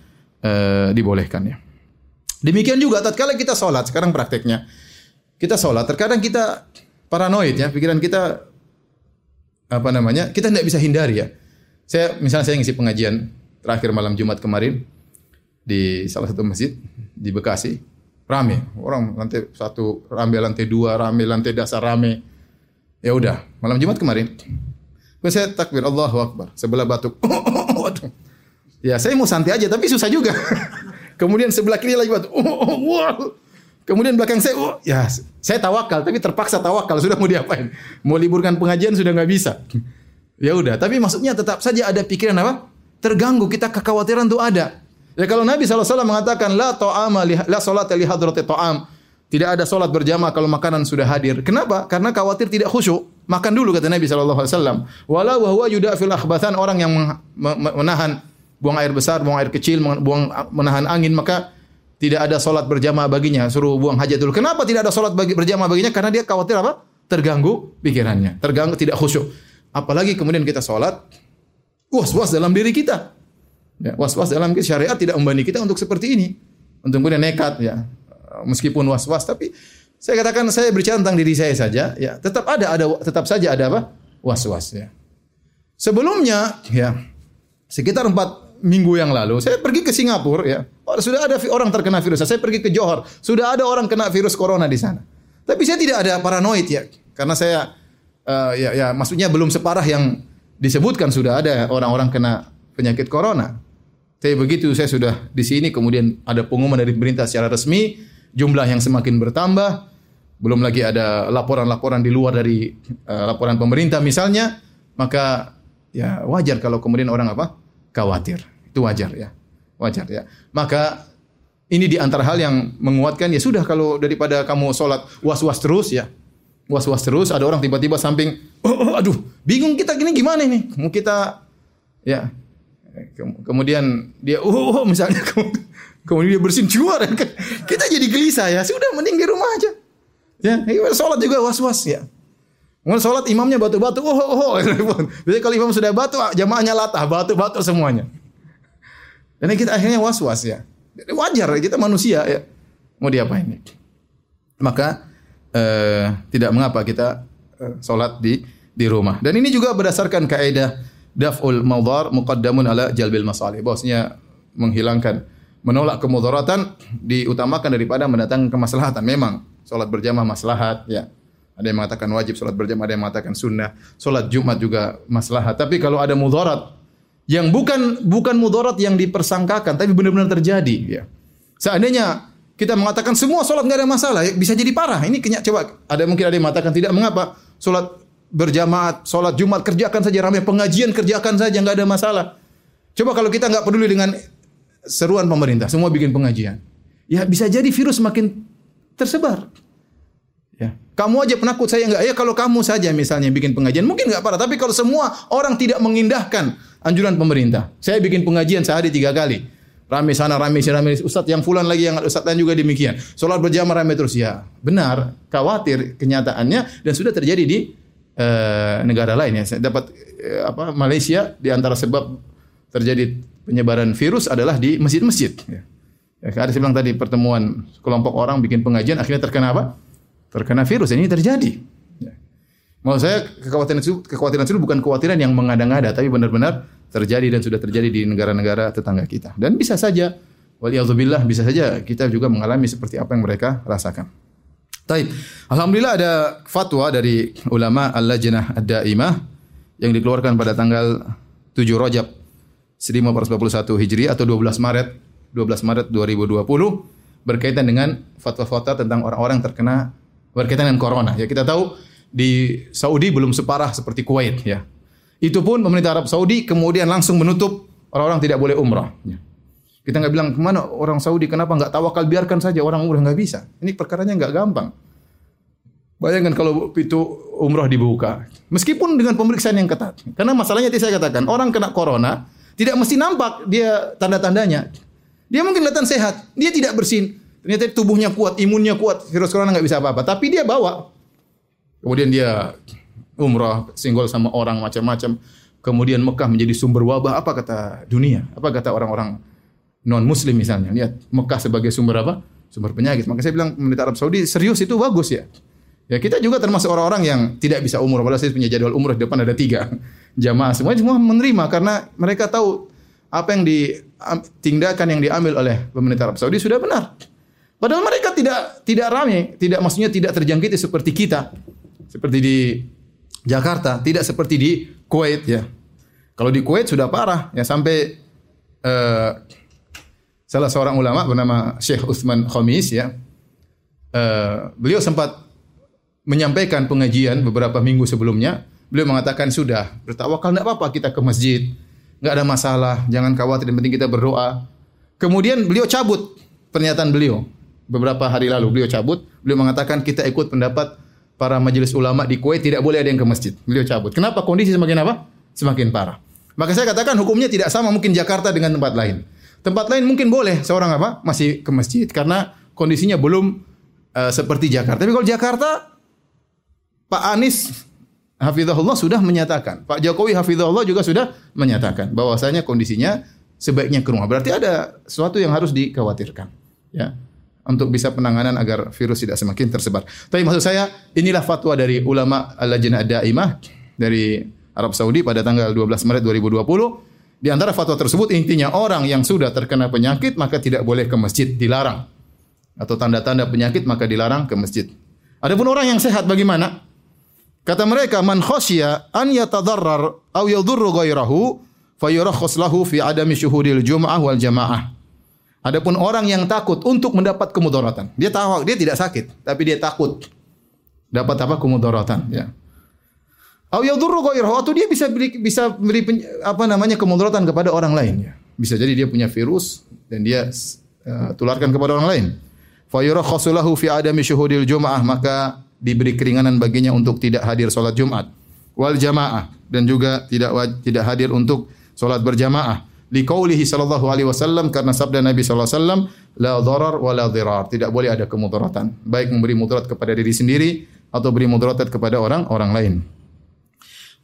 uh, dibolehkan ya. Demikian juga tatkala kita salat, sekarang prakteknya kita salat, terkadang kita paranoid ya, pikiran kita apa namanya? Kita tidak bisa hindari ya. Saya misalnya saya ngisi pengajian terakhir malam Jumat kemarin, di salah satu masjid di Bekasi rame orang lantai satu rame lantai dua rame lantai dasar rame ya udah malam Jumat kemarin saya takbir Allahu Akbar sebelah batuk (laughs) Ya, saya mau santai aja tapi susah juga. (laughs) Kemudian sebelah kiri lagi batu. (laughs) Oh, oh, wow. Kemudian belakang saya, oh, ya saya tawakal, tapi terpaksa tawakal. Sudah mau diapain? Mau liburkan pengajian sudah nggak bisa. (laughs) Ya udah, tapi maksudnya tetap saja ada pikiran apa? Terganggu, kita kekhawatiran itu ada. Ya kalau Nabi SAW mengatakan la to'ama la salat li hadrati to'am. Tidak ada solat berjamaah kalau makanan sudah hadir. Kenapa? Karena khawatir tidak khusyuk. Makan dulu kata Nabi SAW. Walau wa huwa yudafil akhbathan orang yang menahan buang air besar, buang air kecil, buang menahan angin maka tidak ada solat berjamaah baginya, suruh buang hajat dulu. Kenapa tidak ada solat bagi, berjamaah baginya? Karena dia khawatir apa? Terganggu pikirannya, terganggu tidak khusyuk. Apalagi kemudian kita solat, was-was dalam diri kita. Ya, was-was dalam syariat tidak membani kita untuk seperti ini. Untuk kemudian nekat ya. Meskipun was-was tapi saya katakan saya berbicara tentang diri saya saja ya, tetap ada ada tetap saja ada apa? was-was ya. Sebelumnya ya sekitar empat minggu yang lalu saya pergi ke Singapura ya. Sudah ada orang terkena virus. Saya pergi ke Johor, sudah ada orang kena virus corona di sana. Tapi saya tidak ada paranoid ya, karena saya uh, ya ya maksudnya belum separah yang disebutkan sudah ada orang-orang kena penyakit corona. Tapi begitu saya sudah di sini kemudian ada pengumuman dari pemerintah secara resmi, jumlah yang semakin bertambah, belum lagi ada laporan-laporan di luar dari uh, laporan pemerintah misalnya, maka ya wajar kalau kemudian orang apa? Khawatir. Itu wajar ya. Wajar ya. Maka ini di antara hal yang menguatkan ya sudah kalau daripada kamu sholat was-was terus ya. Was-was terus ada orang tiba-tiba samping oh, oh aduh bingung kita gini gimana ini? Mau kita ya kemudian dia oh, oh misalnya (laughs) kemudian dia bersin keluar (laughs) kita jadi gelisah ya sudah mending di rumah aja ya sholat juga was-was ya Mau sholat imamnya batu-batu, oh, oh, oh. (laughs) Biasanya kalau imam sudah batu, jamaahnya latah, batu-batu semuanya. Dan kita akhirnya was-was ya. Wajar, kita manusia ya. Mau diapain? Maka eh, tidak mengapa kita eh, sholat di di rumah. Dan ini juga berdasarkan kaidah daf'ul mawdhar muqaddamun ala jalbil masalih. Bahwasanya menghilangkan menolak kemudaratan diutamakan daripada mendatangkan kemaslahatan. Memang sholat berjamaah maslahat ya. Ada yang mengatakan wajib sholat berjamaah, ada yang mengatakan sunnah. Sholat Jumat juga maslahat. Tapi kalau ada mudarat yang bukan bukan mudarat yang dipersangkakan, tapi benar-benar terjadi. Ya. Seandainya kita mengatakan semua sholat nggak ada masalah, ya bisa jadi parah. Ini kenyak coba ada mungkin ada yang mengatakan tidak mengapa sholat berjamaah, sholat Jumat kerjakan saja ramai, pengajian kerjakan saja nggak ada masalah. Coba kalau kita nggak peduli dengan seruan pemerintah, semua bikin pengajian, ya bisa jadi virus makin tersebar. Kamu aja penakut saya enggak. Ya kalau kamu saja misalnya bikin pengajian mungkin enggak parah. Tapi kalau semua orang tidak mengindahkan anjuran pemerintah. Saya bikin pengajian sehari tiga kali. Rame sana, rame sini, rame Ustadz yang fulan lagi, yang Ustadz lain juga demikian. Sholat berjamaah rame terus. Ya benar, khawatir kenyataannya dan sudah terjadi di uh, negara lain ya. Dapat uh, apa Malaysia di antara sebab terjadi penyebaran virus adalah di masjid-masjid. Ya. Ya, ada saya bilang tadi pertemuan kelompok orang bikin pengajian akhirnya terkena apa? Terkena virus. Ini terjadi. Ya. Mau saya kekhawatiran itu, kekhawatiran itu bukan kekhawatiran yang mengada-ngada, tapi benar-benar terjadi dan sudah terjadi di negara-negara tetangga kita. Dan bisa saja, waliyadzubillah, bisa saja kita juga mengalami seperti apa yang mereka rasakan. Taib. Alhamdulillah ada fatwa dari ulama Al-Lajnah Ad-Daimah yang dikeluarkan pada tanggal 7 Rajab 1441 Hijri atau 12 Maret 12 Maret 2020 berkaitan dengan fatwa-fatwa tentang orang-orang terkena berkaitan dengan corona. Ya kita tahu di Saudi belum separah seperti Kuwait ya. Itu pun pemerintah Arab Saudi kemudian langsung menutup orang-orang tidak boleh umrah. Ya. Kita nggak bilang ke mana orang Saudi kenapa nggak tawakal biarkan saja orang umrah nggak bisa. Ini perkaranya nggak gampang. Bayangkan kalau pintu umrah dibuka, meskipun dengan pemeriksaan yang ketat. Karena masalahnya tadi saya katakan orang kena corona tidak mesti nampak dia tanda-tandanya. Dia mungkin kelihatan sehat, dia tidak bersin, Ternyata tubuhnya kuat, imunnya kuat, virus corona nggak bisa apa-apa. Tapi dia bawa. Kemudian dia umrah, singgol sama orang macam-macam. Kemudian Mekah menjadi sumber wabah. Apa kata dunia? Apa kata orang-orang non Muslim misalnya? Lihat Mekah sebagai sumber apa? Sumber penyakit. Maka saya bilang pemerintah Arab Saudi serius itu bagus ya. Ya kita juga termasuk orang-orang yang tidak bisa umrah. Padahal saya punya jadwal umrah di depan ada tiga (laughs) jamaah. Semua semua menerima karena mereka tahu apa yang ditinggalkan yang diambil oleh pemerintah Arab Saudi sudah benar. Padahal mereka tidak tidak ramai, tidak maksudnya tidak terjangkiti seperti kita. Seperti di Jakarta, tidak seperti di Kuwait ya. Kalau di Kuwait sudah parah ya sampai uh, salah seorang ulama bernama Syekh Utsman Khamis ya. Uh, beliau sempat menyampaikan pengajian beberapa minggu sebelumnya. Beliau mengatakan sudah bertawakal tidak apa-apa kita ke masjid, nggak ada masalah, jangan khawatir, yang penting kita berdoa. Kemudian beliau cabut pernyataan beliau beberapa hari lalu. Beliau cabut, beliau mengatakan kita ikut pendapat para majelis ulama di Kuwait tidak boleh ada yang ke masjid. Beliau cabut. Kenapa? Kondisi semakin apa? Semakin parah. Maka saya katakan hukumnya tidak sama mungkin Jakarta dengan tempat lain. Tempat lain mungkin boleh seorang apa? Masih ke masjid karena kondisinya belum uh, seperti Jakarta. Tapi kalau Jakarta Pak Anies Hafizahullah sudah menyatakan, Pak Jokowi Hafizahullah juga sudah menyatakan bahwasanya kondisinya sebaiknya ke rumah. Berarti ada sesuatu yang harus dikhawatirkan, ya. Untuk bisa penanganan agar virus tidak semakin tersebar. Tapi maksud saya, inilah fatwa dari ulama Al-Lajnah Daimah dari Arab Saudi pada tanggal 12 Maret 2020 di antara fatwa tersebut intinya orang yang sudah terkena penyakit maka tidak boleh ke masjid, dilarang. Atau tanda-tanda penyakit maka dilarang ke masjid. Adapun orang yang sehat bagaimana? Kata mereka, man khasya an yatadarrar aw yadhurru ghairahu fayurakhas lahu fi adami syuhudil jum'ah wal jamaah. Adapun orang yang takut untuk mendapat kemudaratan, dia tahu dia tidak sakit, tapi dia takut dapat apa kemudaratan, ya. Au yadurru atau dia bisa beri bisa beri apa namanya kemudaratan kepada orang lain ya. Bisa jadi dia punya virus dan dia uh, tularkan kepada orang lain. Fa yurakhasu lahu fi adami syuhudil jumaah maka diberi keringanan baginya untuk tidak hadir salat Jumat wal jamaah dan juga tidak tidak hadir untuk salat berjamaah. Liqaulihi sallallahu alaihi wasallam karena sabda Nabi sallallahu alaihi wasallam la dharar wa la dhirar. Tidak boleh ada kemudaratan, baik memberi mudarat kepada diri sendiri atau beri mudarat kepada orang orang lain.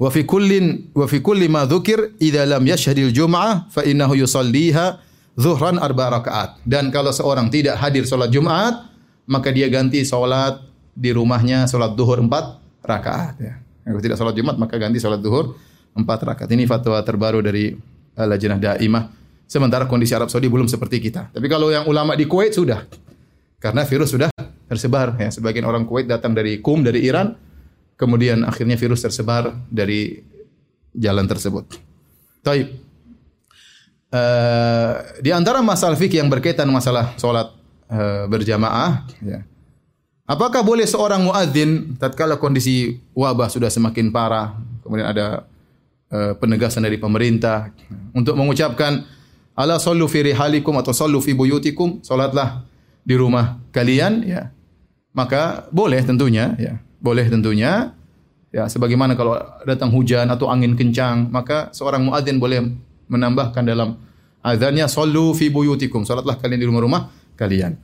Wa fi kullin wa fi kulli ma dzukir idza lam yashhadil jum'ah fa innahu yusalliha zuhran arba rakaat. Dan kalau seorang tidak hadir salat Jumat, maka dia ganti salat di rumahnya salat duhur empat rakaat ya. Kalau tidak salat Jumat maka ganti salat duhur empat rakaat. Ini fatwa terbaru dari Lajnah Daimah. Sementara kondisi Arab Saudi belum seperti kita. Tapi kalau yang ulama di Kuwait sudah. Karena virus sudah tersebar ya. Sebagian orang Kuwait datang dari Kum dari Iran kemudian akhirnya virus tersebar dari jalan tersebut. Taib. Uh, di antara masalah fikih yang berkaitan masalah solat uh, berjamaah, ya. apakah boleh seorang muadzin tatkala kondisi wabah sudah semakin parah, kemudian ada uh, penegasan dari pemerintah. Untuk mengucapkan ala sallu fi rihalikum atau sallu fi buyutikum, salatlah di rumah kalian, ya. Maka boleh tentunya, ya. Boleh tentunya ya. Sebagaimana kalau datang hujan atau angin kencang maka seorang muadzin boleh menambahkan dalam azannya sallu fi buyutikum salatlah kalian di rumah-rumah kalian.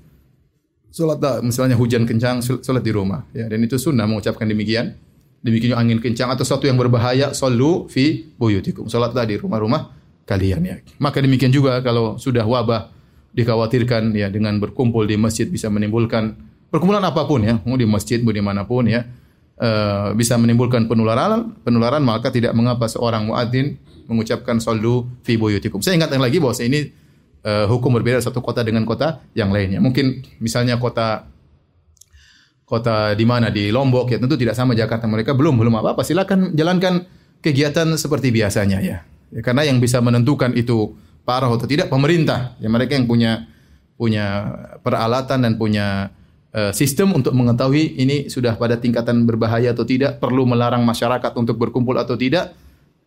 Salatlah misalnya hujan kencang salat di rumah ya. Dan itu sunnah mengucapkan demikian demikian angin kencang atau sesuatu yang berbahaya sallu fi buyutikum salatlah di rumah-rumah kalian ya maka demikian juga kalau sudah wabah dikhawatirkan ya dengan berkumpul di masjid bisa menimbulkan perkumpulan apa pun ya, mau di masjid, mau di mana pun ya, uh, bisa menimbulkan penularan, penularan maka tidak mengapa seorang muadzin mengucapkan sallu fi buyutikum. Saya ingatkan lagi bahwa ini uh, hukum berbeda satu kota dengan kota yang lainnya. Mungkin misalnya kota kota di mana di Lombok ya tentu tidak sama Jakarta mereka belum belum apa-apa silakan jalankan kegiatan seperti biasanya ya. ya karena yang bisa menentukan itu parah atau tidak pemerintah ya mereka yang punya punya peralatan dan punya Eh, sistem untuk mengetahui ini sudah pada tingkatan berbahaya atau tidak, perlu melarang masyarakat untuk berkumpul atau tidak.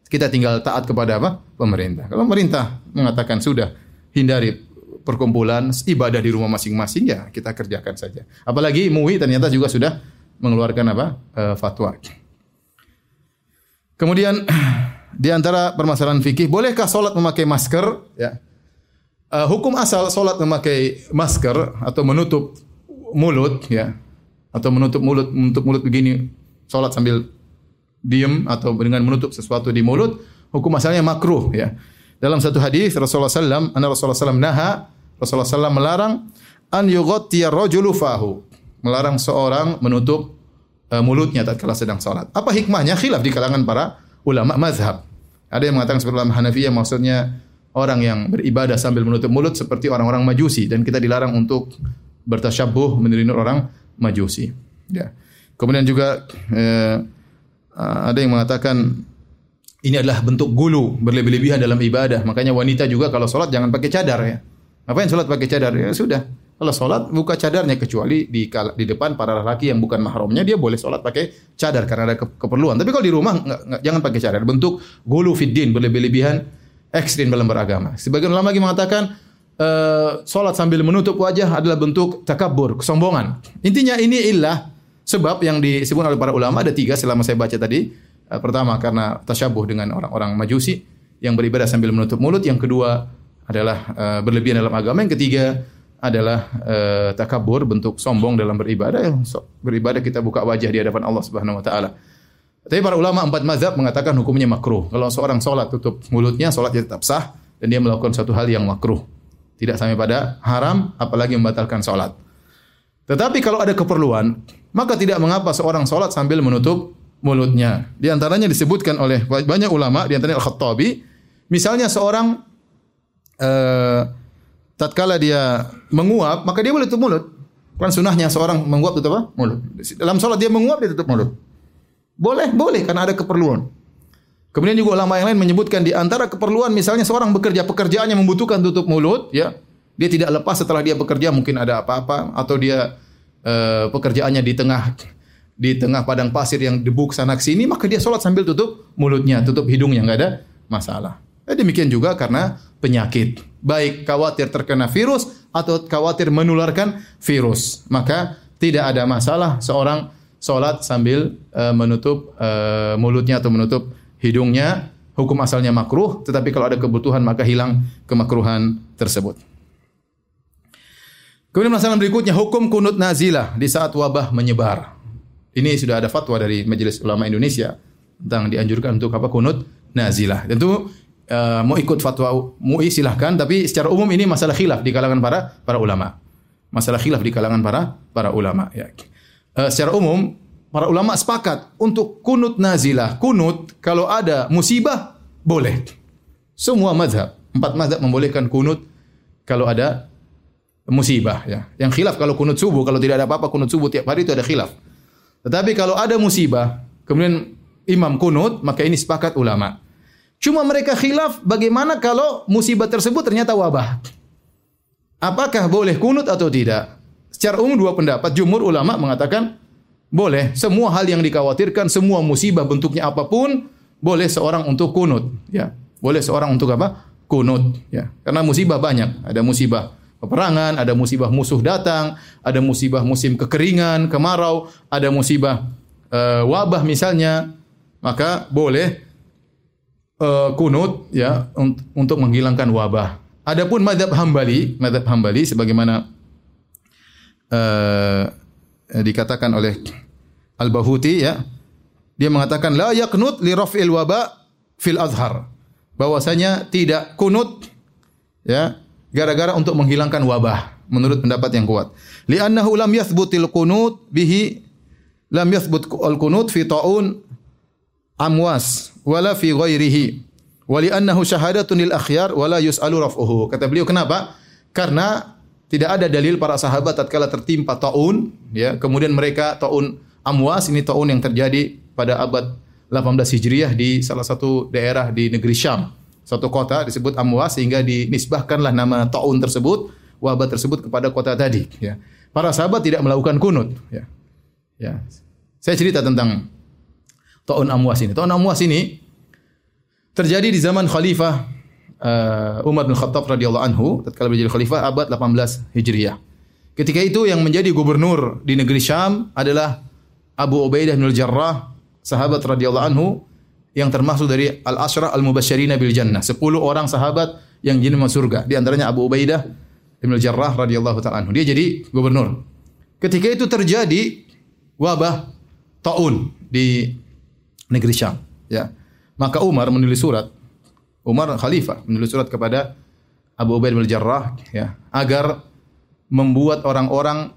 Kita tinggal taat kepada apa? Pemerintah. Kalau pemerintah mengatakan sudah hindari perkumpulan, ibadah di rumah masing-masing ya kita kerjakan saja. Apalagi MUI ternyata juga sudah mengeluarkan apa? Uh, fatwa. Kemudian (clears throat) di antara permasalahan fikih, bolehkah solat memakai masker? Ya. Uh, hukum asal solat memakai masker atau menutup mulut ya atau menutup mulut menutup mulut begini salat sambil diem atau dengan menutup sesuatu di mulut hukum asalnya makruh ya dalam satu hadis Rasulullah anna Rasulullah sallam naha Rasulullah sallam melarang an yughtiya rajulu fahu melarang seorang menutup uh, mulutnya tatkala sedang salat apa hikmahnya khilaf di kalangan para ulama mazhab ada yang mengatakan seperti ulama Hanafiyah maksudnya orang yang beribadah sambil menutup mulut seperti orang-orang majusi dan kita dilarang untuk bertasyabuh meniru orang Majusi. Ya. Kemudian juga eh, ada yang mengatakan ini adalah bentuk gulu berlebih-lebihan dalam ibadah. Makanya wanita juga kalau sholat jangan pakai cadar ya. Apa yang sholat pakai cadar? Ya sudah. Kalau sholat buka cadarnya kecuali di di depan para laki yang bukan mahramnya dia boleh sholat pakai cadar karena ada ke keperluan. Tapi kalau di rumah enggak, enggak, jangan pakai cadar. Bentuk gulu fiddin berlebih-lebihan ekstrim dalam beragama. Sebagian ulama lagi mengatakan uh, sholat sambil menutup wajah adalah bentuk takabur, kesombongan. Intinya ini ilah sebab yang disebut oleh para ulama ada tiga selama saya baca tadi. Eh, pertama karena tasyabuh dengan orang-orang Majusi yang beribadah sambil menutup mulut, yang kedua adalah uh, berlebihan dalam agama, yang ketiga adalah uh, takabur bentuk sombong dalam beribadah. Beribadah kita buka wajah di hadapan Allah Subhanahu wa taala. Tapi para ulama empat mazhab mengatakan hukumnya makruh. Kalau seorang sholat tutup mulutnya, sholatnya tetap sah dan dia melakukan satu hal yang makruh. Tidak sampai pada haram, apalagi membatalkan sholat. Tetapi kalau ada keperluan, maka tidak mengapa seorang sholat sambil menutup mulutnya. Di antaranya disebutkan oleh banyak ulama, di antaranya Al-Khattabi, misalnya seorang uh, tatkala dia menguap, maka dia boleh tutup mulut. Kan sunahnya seorang menguap tutup apa? Mulut. Dalam sholat dia menguap dia tutup mulut. Boleh, boleh karena ada keperluan. Kemudian juga ulama yang lain menyebutkan di antara keperluan misalnya seorang bekerja pekerjaannya membutuhkan tutup mulut, ya. Dia tidak lepas setelah dia bekerja mungkin ada apa-apa atau dia uh, pekerjaannya di tengah di tengah padang pasir yang debu sana sini, maka dia sholat sambil tutup mulutnya, tutup hidungnya, nggak ada masalah. Eh, demikian juga karena penyakit, baik khawatir terkena virus atau khawatir menularkan virus, maka tidak ada masalah seorang sholat sambil uh, menutup uh, mulutnya atau menutup hidungnya. Hukum asalnya makruh, tetapi kalau ada kebutuhan maka hilang kemakruhan tersebut. Kemudian masalah berikutnya hukum kunut nazilah di saat wabah menyebar. Ini sudah ada fatwa dari Majelis Ulama Indonesia tentang dianjurkan untuk apa kunut nazilah. Tentu uh, mau ikut fatwa MUI silahkan, tapi secara umum ini masalah khilaf di kalangan para para ulama. Masalah khilaf di kalangan para para ulama. Ya. Uh, secara umum para ulama sepakat untuk kunut nazilah. Kunut kalau ada musibah boleh. Semua mazhab, empat mazhab membolehkan kunut kalau ada musibah ya. Yang khilaf kalau kunut subuh, kalau tidak ada apa-apa kunut subuh tiap hari itu ada khilaf. Tetapi kalau ada musibah, kemudian imam kunut, maka ini sepakat ulama. Cuma mereka khilaf bagaimana kalau musibah tersebut ternyata wabah. Apakah boleh kunut atau tidak? Secara umum dua pendapat. Jumhur ulama mengatakan boleh. Semua hal yang dikhawatirkan, semua musibah bentuknya apa pun, boleh seorang untuk kunut. Ya, boleh seorang untuk apa? Kunut. Ya, karena musibah banyak. Ada musibah peperangan, ada musibah musuh datang, ada musibah musim kekeringan, kemarau, ada musibah uh, wabah misalnya, maka boleh uh, kunut ya un untuk menghilangkan wabah. Adapun madhab Hambali, madhab Hambali sebagaimana uh, dikatakan oleh Al-Bahuti ya, dia mengatakan la yaknut li raf'il waba fil azhar. Bahwasanya tidak kunut ya gara-gara untuk menghilangkan wabah menurut pendapat yang kuat. Li'annahu lam yathbutil qunut bihi lam yathbut al-qunut fi ta'un amwas wala fi ghairihi. Wa li'annahu syahadatun lil akhyar wala yus'alu raf'uhu. Kata beliau kenapa? Karena tidak ada dalil para sahabat tatkala tertimpa taun ya, kemudian mereka taun amwas ini taun yang terjadi pada abad 18 Hijriah di salah satu daerah di negeri Syam suatu kota disebut Amwas sehingga dinisbahkanlah nama taun tersebut wabah tersebut kepada kota tadi ya. Para sahabat tidak melakukan kunut ya. Ya. Saya cerita tentang taun Amwas ini. Taun Amwas ini terjadi di zaman khalifah uh, Umar bin Khattab radhiyallahu anhu tatkala menjadi khalifah abad 18 Hijriah. Ketika itu yang menjadi gubernur di negeri Syam adalah Abu Ubaidah bin Jarrah, sahabat radhiyallahu anhu yang termasuk dari al-asyrah al-mubasysyirina bil jannah. 10 orang sahabat yang jadi masuk surga. Di antaranya Abu Ubaidah bin Jarrah radhiyallahu taala anhu. Dia jadi gubernur. Ketika itu terjadi wabah taun di negeri Syam, ya. Maka Umar menulis surat. Umar khalifah menulis surat kepada Abu Ubaidah bin Jarrah ya, agar membuat orang-orang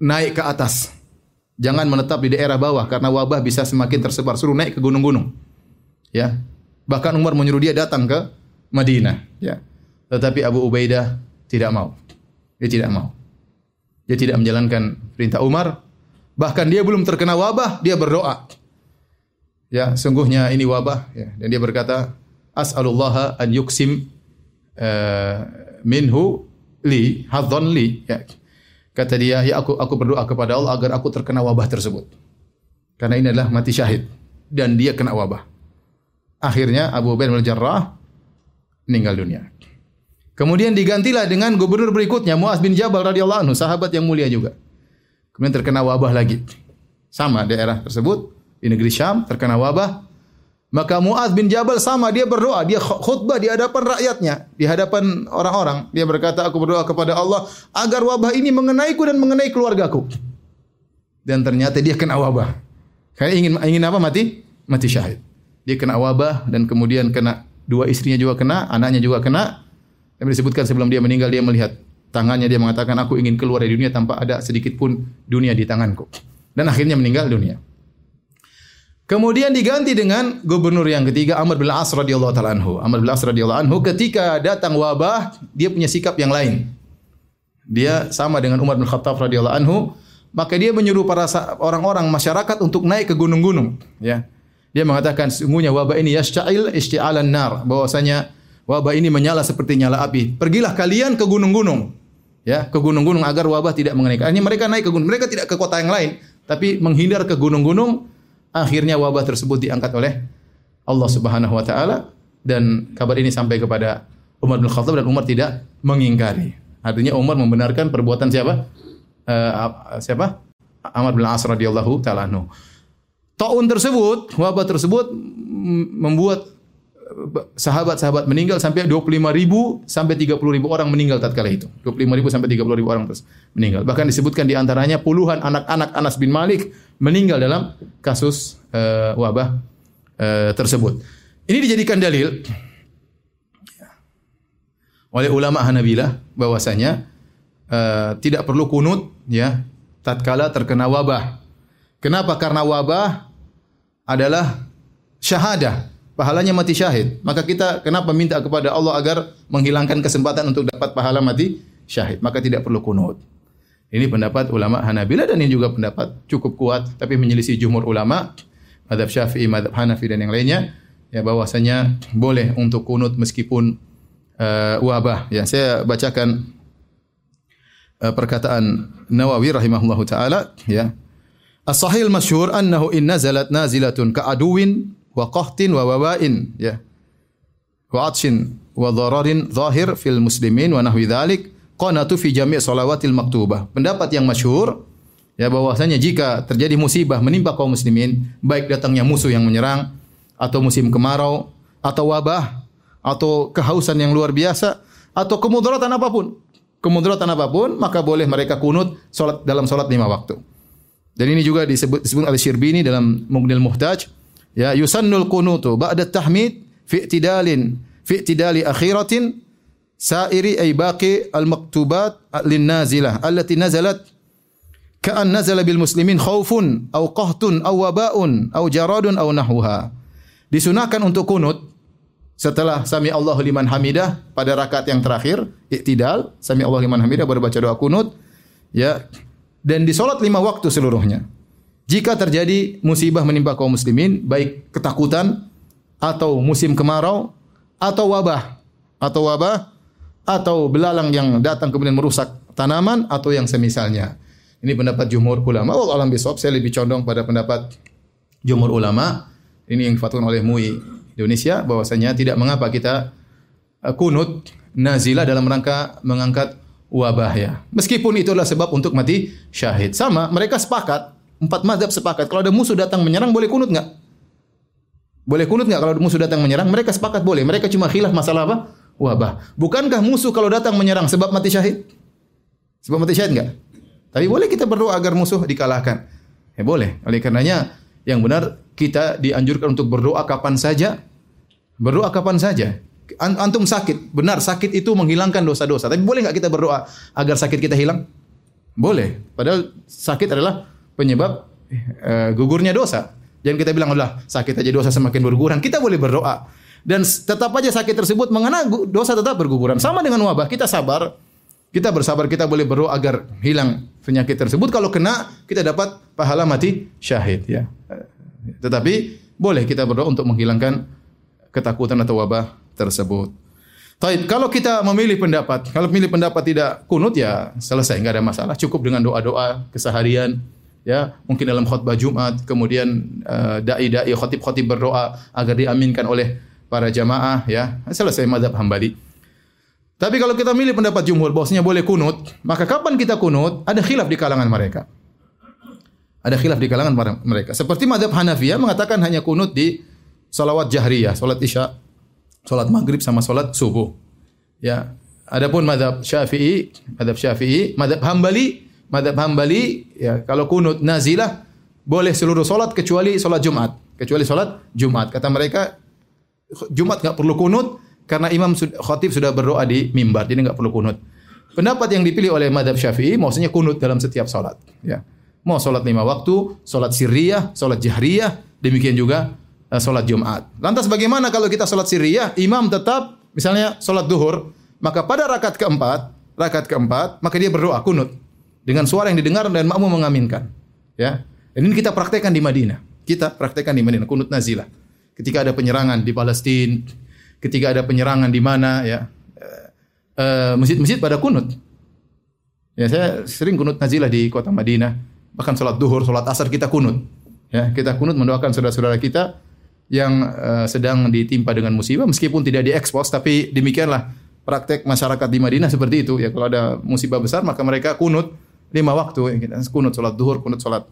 naik ke atas. Jangan menetap di daerah bawah karena wabah bisa semakin tersebar. Suruh naik ke gunung-gunung. Ya. Bahkan Umar menyuruh dia datang ke Madinah, ya. Tetapi Abu Ubaidah tidak mau. Dia tidak mau. Dia tidak menjalankan perintah Umar. Bahkan dia belum terkena wabah, dia berdoa. Ya sungguhnya ini wabah ya. Dan dia berkata as'alullaha an yuksim uh, minhu li hadzon li. Ya. Kata dia ya aku aku berdoa kepada Allah agar aku terkena wabah tersebut. Karena ini adalah mati syahid. Dan dia kena wabah. Akhirnya Abu Bakar bin Jarrah meninggal dunia. Kemudian digantilah dengan gubernur berikutnya Muaz bin Jabal radhiyallahu anhu sahabat yang mulia juga. Kemudian terkena wabah lagi. Sama daerah tersebut di negeri Syam terkena wabah maka Muaz bin Jabal sama dia berdoa, dia khutbah di hadapan rakyatnya, di hadapan orang-orang. Dia berkata, aku berdoa kepada Allah agar wabah ini mengenaiku dan mengenai keluargaku. Dan ternyata dia kena wabah. Karena ingin ingin apa mati? Mati syahid. Dia kena wabah dan kemudian kena dua istrinya juga kena, anaknya juga kena. Yang disebutkan sebelum dia meninggal dia melihat tangannya dia mengatakan aku ingin keluar dari dunia tanpa ada sedikit pun dunia di tanganku. Dan akhirnya meninggal dunia. Kemudian diganti dengan gubernur yang ketiga Amr bin As radhiyallahu taala anhu. Amr bin As radhiyallahu anhu ketika datang wabah, dia punya sikap yang lain. Dia sama dengan Umar bin Khattab radhiyallahu anhu, maka dia menyuruh para orang-orang masyarakat untuk naik ke gunung-gunung, ya. Dia mengatakan sungguhnya wabah ini yash'il isti'alan nar, bahwasanya wabah ini menyala seperti nyala api. Pergilah kalian ke gunung-gunung. Ya, ke gunung-gunung agar wabah tidak mengenai. Akhirnya mereka naik ke gunung. Mereka tidak ke kota yang lain, tapi menghindar ke gunung-gunung Akhirnya wabah tersebut diangkat oleh Allah Subhanahu wa taala dan kabar ini sampai kepada Umar bin Khattab dan Umar tidak mengingkari. Artinya Umar membenarkan perbuatan siapa? Uh, siapa? Amr bin As radhiyallahu taala anhu. Taun tersebut, wabah tersebut membuat sahabat-sahabat meninggal sampai 25 ribu sampai 30 ribu orang meninggal tatkala itu. 25 ribu sampai 30 ribu orang terus meninggal. Bahkan disebutkan di antaranya puluhan anak-anak Anas bin Malik meninggal dalam kasus uh, wabah uh, tersebut. Ini dijadikan dalil oleh ulama Hanabilah bahwasanya uh, tidak perlu kunut ya tatkala terkena wabah. Kenapa? Karena wabah adalah syahadah, pahalanya mati syahid. Maka kita kenapa minta kepada Allah agar menghilangkan kesempatan untuk dapat pahala mati syahid? Maka tidak perlu kunut. Ini pendapat ulama Hanabila dan ini juga pendapat cukup kuat tapi menyelisih jumhur ulama madhab Syafi'i, madhab Hanafi dan yang lainnya ya bahwasanya boleh untuk kunut meskipun uh, wabah. Ya, saya bacakan uh, perkataan Nawawi rahimahullahu taala ya. As-sahih masyhur annahu in nazalat nazilatun ka aduwin wa qahtin wa wabain ya. Wa atshin wa dhararin zahir fil muslimin wa nahwi dhalik qanatu fi jami' salawatil maktubah. Pendapat yang masyhur ya bahwasanya jika terjadi musibah menimpa kaum muslimin, baik datangnya musuh yang menyerang atau musim kemarau atau wabah atau kehausan yang luar biasa atau kemudaratan apa pun, kemudaratan apa pun, maka boleh mereka kunut salat dalam salat lima waktu. Dan ini juga disebut disebut oleh Syirbini dalam Mughnil Muhtaj, ya yusannul kunutu ba'da tahmid fi i'tidalin fi i'tidali akhiratin sairi ay baqi al-maktubat lin nazilah allati nazalat ka'an nazala bil muslimin khaufun aw qahtun aw wabaun aw jaradun aw nahwuha. Disunahkan untuk kunut setelah sami Allahu liman hamidah pada rakaat yang terakhir iktidal sami Allahu liman hamidah baru baca doa kunut ya dan di salat lima waktu seluruhnya. Jika terjadi musibah menimpa kaum muslimin baik ketakutan atau musim kemarau atau wabah atau wabah atau belalang yang datang kemudian merusak tanaman atau yang semisalnya. Ini pendapat jumhur ulama. Oh, alam bisawab saya lebih condong pada pendapat jumhur ulama. Ini yang difatwakan oleh MUI Indonesia bahwasanya tidak mengapa kita uh, kunut nazilah dalam rangka mengangkat wabah ya. Meskipun itu adalah sebab untuk mati syahid. Sama, mereka sepakat, empat mazhab sepakat. Kalau ada musuh datang menyerang boleh kunut enggak? Boleh kunut enggak kalau ada musuh datang menyerang? Mereka sepakat boleh. Mereka cuma khilaf masalah apa? wabah. Bukankah musuh kalau datang menyerang sebab mati syahid? Sebab mati syahid enggak? Tapi boleh kita berdoa agar musuh dikalahkan. Ya boleh. Oleh karenanya yang benar kita dianjurkan untuk berdoa kapan saja. Berdoa kapan saja. Antum sakit, benar sakit itu menghilangkan dosa-dosa. Tapi boleh nggak kita berdoa agar sakit kita hilang? Boleh. Padahal sakit adalah penyebab uh, gugurnya dosa. Jangan kita bilang Allah sakit aja dosa semakin berguguran. Kita boleh berdoa dan tetap aja sakit tersebut mengena dosa tetap berguguran. Sama dengan wabah, kita sabar, kita bersabar, kita boleh berdoa agar hilang penyakit tersebut. Kalau kena, kita dapat pahala mati syahid ya. Tetapi boleh kita berdoa untuk menghilangkan ketakutan atau wabah tersebut. Taib, kalau kita memilih pendapat, kalau memilih pendapat tidak kunut ya selesai, nggak ada masalah. Cukup dengan doa-doa keseharian, ya mungkin dalam khutbah Jumat, kemudian uh, dai-dai khotib-khotib berdoa agar diaminkan oleh para jamaah, ya selesai madhab hambali. Tapi kalau kita milih pendapat jumhur bahwasanya boleh kunut, maka kapan kita kunut? Ada khilaf di kalangan mereka. Ada khilaf di kalangan mereka. Seperti madhab Hanafiyah mengatakan hanya kunut di salawat jahriyah, salat isya, salat maghrib sama salat subuh. Ya. Adapun madhab Syafi'i, madhab Syafi'i, madhab Hambali, madhab Hambali, ya kalau kunut nazilah boleh seluruh salat kecuali salat Jumat, kecuali salat Jumat. Kata mereka Jumat nggak perlu kunut, karena imam khatib sudah berdoa di mimbar, jadi nggak perlu kunut. Pendapat yang dipilih oleh madhab syafi'i, maksudnya kunut dalam setiap sholat. Ya. Mau sholat lima waktu, sholat sirriyah, sholat jahriyah, demikian juga uh, sholat Jumat. Lantas bagaimana kalau kita sholat sirriyah, imam tetap misalnya sholat duhur, maka pada rakaat keempat, rakaat keempat, maka dia berdoa kunut dengan suara yang didengar dan makmum mengaminkan. Ya. Dan ini kita praktekkan di Madinah. Kita praktekkan di Madinah kunut nazilah. Ketika ada penyerangan di Palestina, ketika ada penyerangan di mana ya eh, masjid-masjid pada kunut. Ya saya sering kunut nazilah di kota Madinah, bahkan sholat duhur, sholat asar kita kunut. Ya kita kunut mendoakan saudara-saudara kita yang uh, sedang ditimpa dengan musibah, meskipun tidak diekspos, tapi demikianlah praktek masyarakat di Madinah seperti itu. Ya kalau ada musibah besar maka mereka kunut lima waktu. Ya, kita kunut sholat duhur, kunut sholat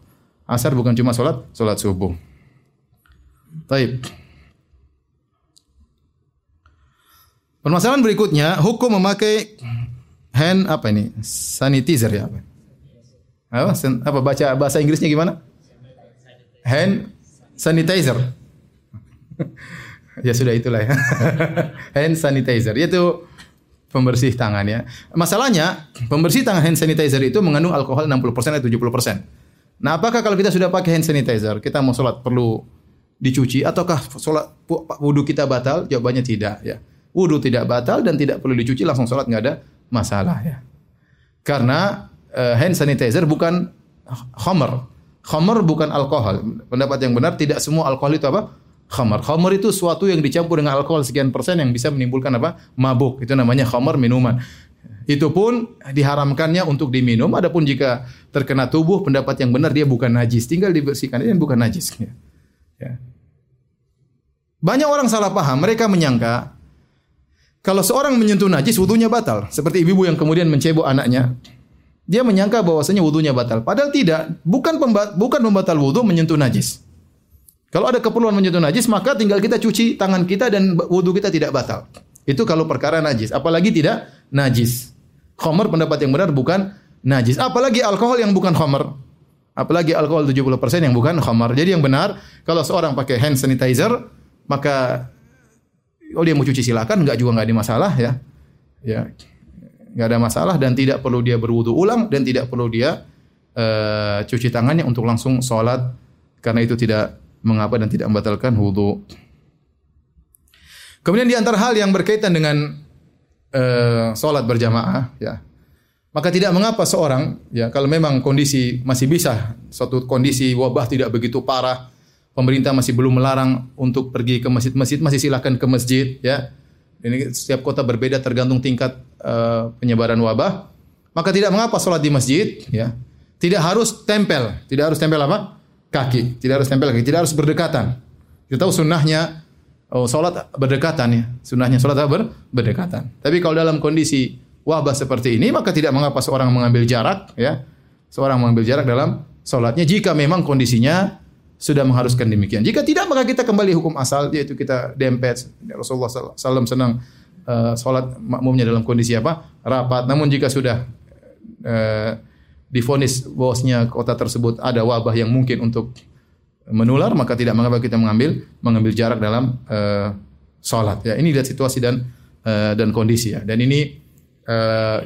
asar, bukan cuma sholat sholat subuh. Taib. Permasalahan berikutnya, hukum memakai hand apa ini? Sanitizer ya apa? Apa? Apa baca bahasa Inggrisnya gimana? Hand sanitizer. (laughs) ya sudah itulah ya. (laughs) hand sanitizer. Yaitu pembersih tangan ya. Masalahnya, pembersih tangan hand sanitizer itu mengandung alkohol 60% atau 70%. Nah, apakah kalau kita sudah pakai hand sanitizer, kita mau sholat perlu dicuci ataukah sholat wudhu kita batal? Jawabannya tidak ya wudhu tidak batal dan tidak perlu dicuci langsung sholat nggak ada masalah ya. Karena uh, hand sanitizer bukan khamar. Khamar bukan alkohol. Pendapat yang benar tidak semua alkohol itu apa? Khamar. Khamar itu suatu yang dicampur dengan alkohol sekian persen yang bisa menimbulkan apa? Mabuk. Itu namanya khamar minuman. Itu pun diharamkannya untuk diminum. Adapun jika terkena tubuh, pendapat yang benar dia bukan najis. Tinggal dibersihkan dan bukan najis. Ya. Banyak orang salah paham. Mereka menyangka kalau seorang menyentuh najis, wudhunya batal. Seperti ibu-ibu yang kemudian mencebok anaknya. Dia menyangka bahwasanya wudhunya batal. Padahal tidak. Bukan pembat, bukan pembatal wudhu menyentuh najis. Kalau ada keperluan menyentuh najis, maka tinggal kita cuci tangan kita dan wudhu kita tidak batal. Itu kalau perkara najis. Apalagi tidak najis. Khomer pendapat yang benar bukan najis. Apalagi alkohol yang bukan khomer. Apalagi alkohol 70% yang bukan khomer. Jadi yang benar, kalau seorang pakai hand sanitizer, maka oh dia mau cuci silakan, enggak juga enggak ada masalah ya. Ya. Enggak ada masalah dan tidak perlu dia berwudu ulang dan tidak perlu dia uh, cuci tangannya untuk langsung sholat karena itu tidak mengapa dan tidak membatalkan wudu. Kemudian di antara hal yang berkaitan dengan uh, berjamaah, ya, maka tidak mengapa seorang, ya, kalau memang kondisi masih bisa, suatu kondisi wabah tidak begitu parah, pemerintah masih belum melarang untuk pergi ke masjid-masjid, masih silakan ke masjid ya. Ini setiap kota berbeda tergantung tingkat uh, penyebaran wabah. Maka tidak mengapa sholat di masjid ya. Tidak harus tempel, tidak harus tempel apa? Kaki, tidak harus tempel kaki, tidak harus berdekatan. Kita tahu sunnahnya oh, sholat berdekatan ya. Sunnahnya sholat ber, berdekatan. Tapi kalau dalam kondisi wabah seperti ini maka tidak mengapa seorang mengambil jarak ya. Seorang mengambil jarak dalam sholatnya jika memang kondisinya sudah mengharuskan demikian. Jika tidak maka kita kembali hukum asal yaitu kita dempet. Rasulullah SAW senang uh, sholat makmumnya dalam kondisi apa? Rapat. Namun jika sudah uh, difonis bosnya kota tersebut ada wabah yang mungkin untuk menular maka tidak mengapa kita mengambil mengambil jarak dalam uh, sholat. Ya ini lihat situasi dan uh, dan kondisi ya. Dan ini uh,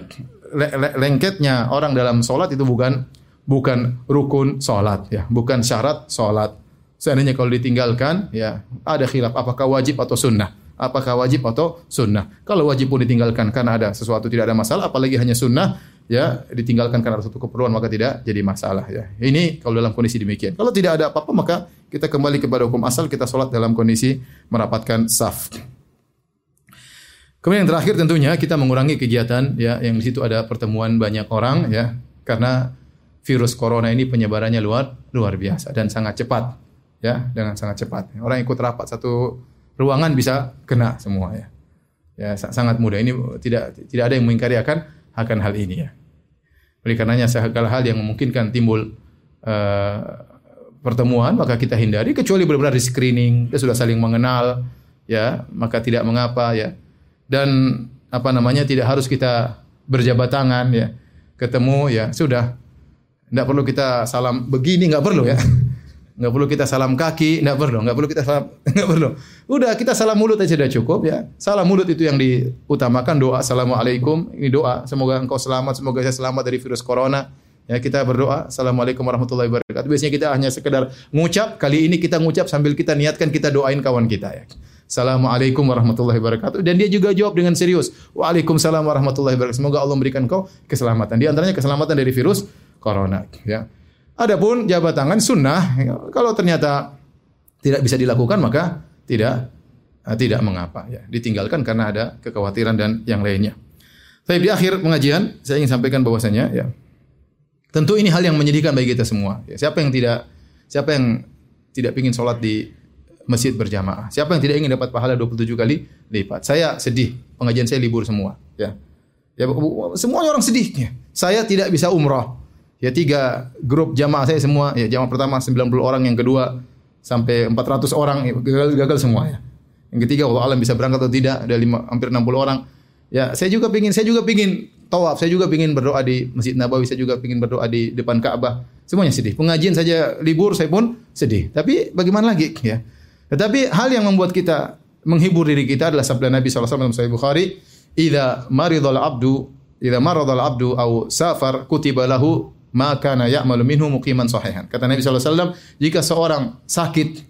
lengketnya orang dalam sholat itu bukan bukan rukun sholat ya, bukan syarat sholat. Seandainya kalau ditinggalkan ya ada khilaf apakah wajib atau sunnah. Apakah wajib atau sunnah? Kalau wajib pun ditinggalkan karena ada sesuatu tidak ada masalah, apalagi hanya sunnah, ya ditinggalkan karena suatu keperluan maka tidak jadi masalah ya. Ini kalau dalam kondisi demikian. Kalau tidak ada apa-apa maka kita kembali kepada hukum asal kita sholat dalam kondisi merapatkan saf. Kemudian yang terakhir tentunya kita mengurangi kegiatan ya yang di situ ada pertemuan banyak orang ya karena virus corona ini penyebarannya luar luar biasa dan sangat cepat ya dengan sangat cepat. Orang ikut rapat satu ruangan bisa kena semua ya. Ya sangat mudah. Ini tidak tidak ada yang mengingkari akan akan hal ini ya. Oleh karenanya segala hal yang memungkinkan timbul uh, pertemuan maka kita hindari kecuali benar-benar di screening, kita sudah saling mengenal ya, maka tidak mengapa ya. Dan apa namanya tidak harus kita berjabat tangan ya. Ketemu ya, sudah tidak perlu kita salam begini, nggak perlu ya. Nggak perlu kita salam kaki, nggak perlu. Nggak perlu kita salam, (laughs) nggak perlu. Udah kita salam mulut aja sudah cukup ya. Salam mulut itu yang diutamakan doa assalamualaikum. Ini doa semoga engkau selamat, semoga saya selamat dari virus corona. Ya kita berdoa assalamualaikum warahmatullahi wabarakatuh. Biasanya kita hanya sekedar ngucap. Kali ini kita ngucap sambil kita niatkan kita doain kawan kita ya. Assalamualaikum warahmatullahi wabarakatuh. Dan dia juga jawab dengan serius. Waalaikumsalam warahmatullahi wabarakatuh. Semoga Allah memberikan kau keselamatan. Di antaranya keselamatan dari virus corona. Ya. Adapun jabat tangan sunnah, kalau ternyata tidak bisa dilakukan maka tidak eh, tidak mengapa ya ditinggalkan karena ada kekhawatiran dan yang lainnya. Tapi di akhir pengajian saya ingin sampaikan bahwasanya ya tentu ini hal yang menyedihkan bagi kita semua. Ya, siapa yang tidak siapa yang tidak ingin sholat di masjid berjamaah? Siapa yang tidak ingin dapat pahala 27 kali lipat? Saya sedih, pengajian saya libur semua, ya. Ya semuanya orang sedih. Ya. Saya tidak bisa umrah. Ya tiga grup jamaah saya semua, ya jamaah pertama 90 orang, yang kedua sampai 400 orang ya, gagal gagal semua ya. Yang ketiga Allah alam bisa berangkat atau tidak, ada lima, hampir 60 orang. Ya, saya juga pingin, saya juga pingin tawaf, saya juga pingin berdoa di Masjid Nabawi, saya juga pingin berdoa di depan Ka'bah. Semuanya sedih. Pengajian saja libur, saya pun sedih. Tapi bagaimana lagi ya? Tetapi hal yang membuat kita menghibur diri kita adalah sabda Nabi SAW dalam Sahih Bukhari, "Idza maridul abdu, idza maradul abdu au safar kutiba lahu maka na ya'malu minhu muqiman sahihan. Kata Nabi SAW, jika seorang sakit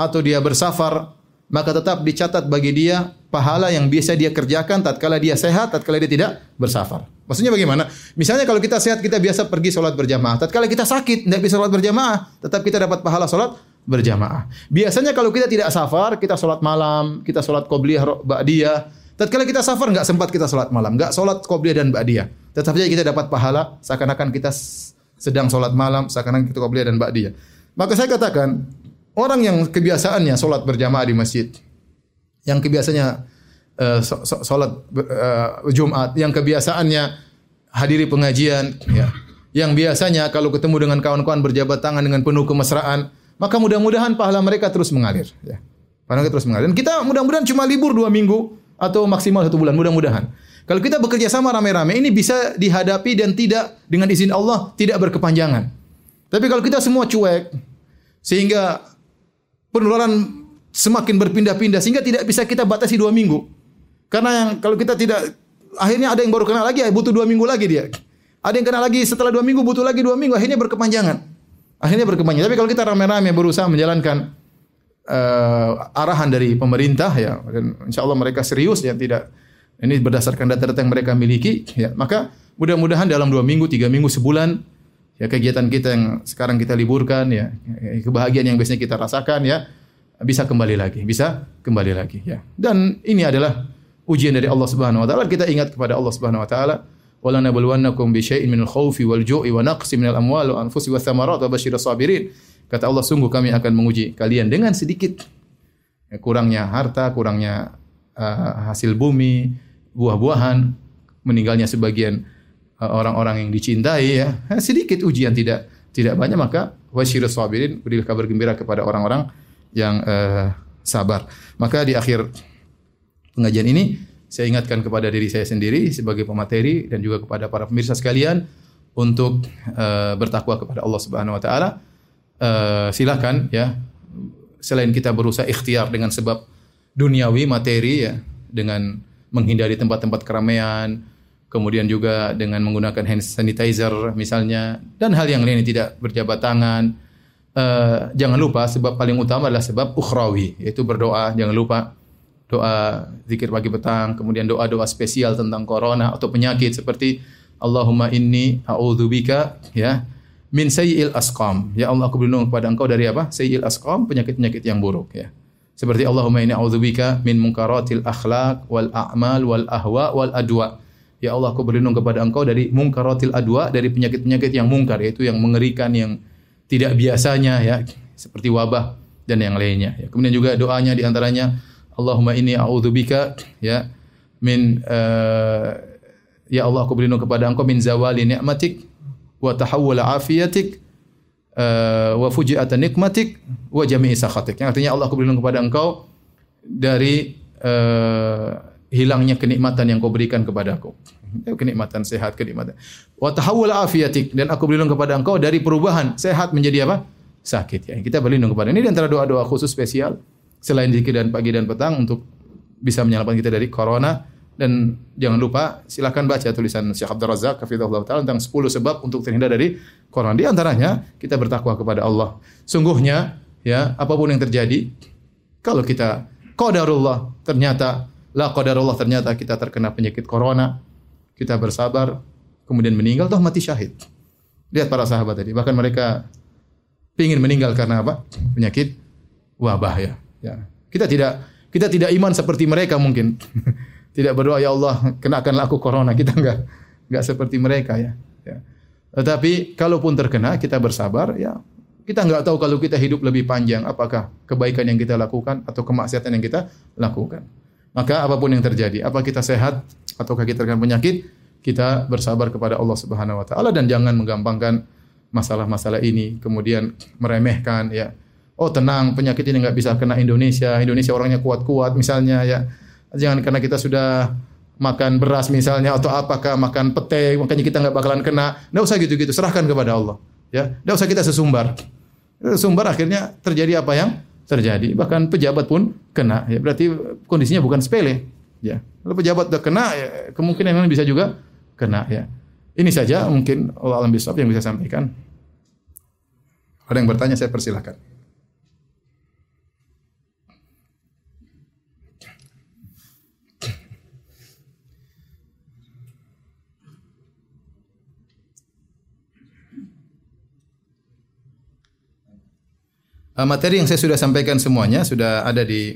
atau dia bersafar, maka tetap dicatat bagi dia pahala yang biasa dia kerjakan tatkala dia sehat, tatkala dia tidak bersafar. Maksudnya bagaimana? Misalnya kalau kita sehat, kita biasa pergi sholat berjamaah. Tatkala kita sakit, tidak bisa sholat berjamaah, tetap kita dapat pahala sholat berjamaah. Biasanya kalau kita tidak safar, kita sholat malam, kita sholat qobliyah, ba'diyah. Tatkala kita safar, nggak sempat kita sholat malam, nggak sholat qobliyah dan ba'diyah. Tetap saja kita dapat pahala seakan-akan kita sedang sholat malam, seakan-akan kita qobliyah dan ba'diyah. Maka saya katakan, orang yang kebiasaannya sholat berjamaah di masjid, yang kebiasaannya uh, sholat uh, Jumat, yang kebiasaannya hadiri pengajian, ya, yang biasanya kalau ketemu dengan kawan-kawan berjabat tangan dengan penuh kemesraan, maka mudah-mudahan pahala mereka terus mengalir. Ya. Pahala mereka terus mengalir. Dan kita mudah-mudahan cuma libur dua minggu atau maksimal satu bulan, mudah-mudahan. Kalau kita bekerja sama rame-rame ini bisa dihadapi dan tidak dengan izin Allah tidak berkepanjangan. Tapi kalau kita semua cuek sehingga penularan semakin berpindah-pindah sehingga tidak bisa kita batasi dua minggu. Karena yang kalau kita tidak akhirnya ada yang baru kena lagi butuh dua minggu lagi dia. Ada yang kena lagi setelah dua minggu butuh lagi dua minggu akhirnya berkepanjangan. Akhirnya berkepanjangan. Tapi kalau kita rame-rame berusaha menjalankan uh, arahan dari pemerintah ya insya Allah mereka serius ya tidak ini berdasarkan data-data yang mereka miliki, ya, maka mudah-mudahan dalam dua minggu, tiga minggu, sebulan, ya kegiatan kita yang sekarang kita liburkan, ya kebahagiaan yang biasanya kita rasakan, ya bisa kembali lagi, bisa kembali lagi, ya. Dan ini adalah ujian dari Allah Subhanahu Wa Taala. Kita ingat kepada Allah Subhanahu Wa Taala. Wala nabluwannakum bi syai'in minal khawfi wal ju'i wa naqsi minal amwal wa anfusi wa thamarat wa basyiras sabirin. Kata Allah sungguh kami akan menguji kalian dengan sedikit ya, kurangnya harta, kurangnya uh, hasil bumi, buah-buahan, meninggalnya sebagian uh, orang-orang yang dicintai ya. Sedikit ujian tidak tidak banyak maka wasyirus sabirin berilah kabar gembira kepada orang-orang yang uh, sabar. Maka di akhir pengajian ini saya ingatkan kepada diri saya sendiri sebagai pemateri dan juga kepada para pemirsa sekalian untuk uh, bertakwa kepada Allah Subhanahu wa taala. Uh, silakan ya selain kita berusaha ikhtiar dengan sebab duniawi materi ya dengan menghindari tempat-tempat keramaian, kemudian juga dengan menggunakan hand sanitizer misalnya dan hal yang lain tidak berjabat tangan. Uh, jangan lupa sebab paling utama adalah sebab ukhrawi yaitu berdoa. Jangan lupa doa zikir pagi petang, kemudian doa-doa spesial tentang corona atau penyakit seperti Allahumma inni a'udzubika ya min sayyi'il asqam. Ya Allah aku berlindung kepada Engkau dari apa? Sayyi'il asqam, penyakit-penyakit yang buruk ya. Seperti Allahumma inni a'udzubika min munkaratil akhlaq wal a'mal wal ahwa wal adwa. Ya Allah aku berlindung kepada Engkau dari munkaratil adwa, dari penyakit-penyakit yang mungkar yaitu yang mengerikan yang tidak biasanya ya, seperti wabah dan yang lainnya. Ya. Kemudian juga doanya di antaranya Allahumma inni a'udzubika ya min uh, ya Allah aku berlindung kepada Engkau min zawali ni'matik wa tahawwul afiyatik uh, wa fuji'ata nikmatik wa jami'i sakhatik. Yang artinya Allah aku kepada Engkau dari uh, hilangnya kenikmatan yang kau berikan kepadaku. Kenikmatan sehat, kenikmatan. Wa tahawul afiyatik dan aku berlindung kepada engkau dari perubahan sehat menjadi apa? Sakit ya. Kita berlindung kepada ini di antara doa-doa khusus spesial selain zikir dan pagi dan petang untuk bisa menyelamatkan kita dari corona dan jangan lupa silakan baca tulisan Syekh Abdul Razak taala tentang 10 sebab untuk terhindar dari corona. Di antaranya kita bertakwa kepada Allah. Sungguhnya ya apa pun yang terjadi kalau kita qadarullah ternyata La qadarullah ternyata kita terkena penyakit corona, kita bersabar, kemudian meninggal, toh mati syahid. Lihat para sahabat tadi, bahkan mereka ingin meninggal karena apa? Penyakit wabah ya. ya. Kita tidak kita tidak iman seperti mereka mungkin. (laughs) tidak berdoa ya Allah kenakanlah aku corona. Kita enggak enggak seperti mereka ya. ya. Tetapi kalaupun terkena kita bersabar ya. Kita enggak tahu kalau kita hidup lebih panjang apakah kebaikan yang kita lakukan atau kemaksiatan yang kita lakukan. Maka apa pun yang terjadi, apa kita sehat ataukah kita terkena penyakit, kita bersabar kepada Allah Subhanahu wa taala dan jangan menggampangkan masalah-masalah ini, kemudian meremehkan ya. Oh tenang, penyakit ini nggak bisa kena Indonesia. Indonesia orangnya kuat-kuat misalnya ya. Jangan karena kita sudah makan beras misalnya atau apakah makan pete makanya kita nggak bakalan kena. Nggak usah gitu-gitu, serahkan kepada Allah. Ya, nggak usah kita sesumbar. Sesumbar akhirnya terjadi apa yang terjadi. Bahkan pejabat pun kena. Ya, berarti kondisinya bukan sepele. Ya. Kalau pejabat sudah kena, ya, kemungkinan yang bisa juga kena. Ya. Ini saja mungkin Allah alam bisawab yang bisa sampaikan. Ada yang bertanya saya persilahkan. Materi yang saya sudah sampaikan semuanya sudah ada di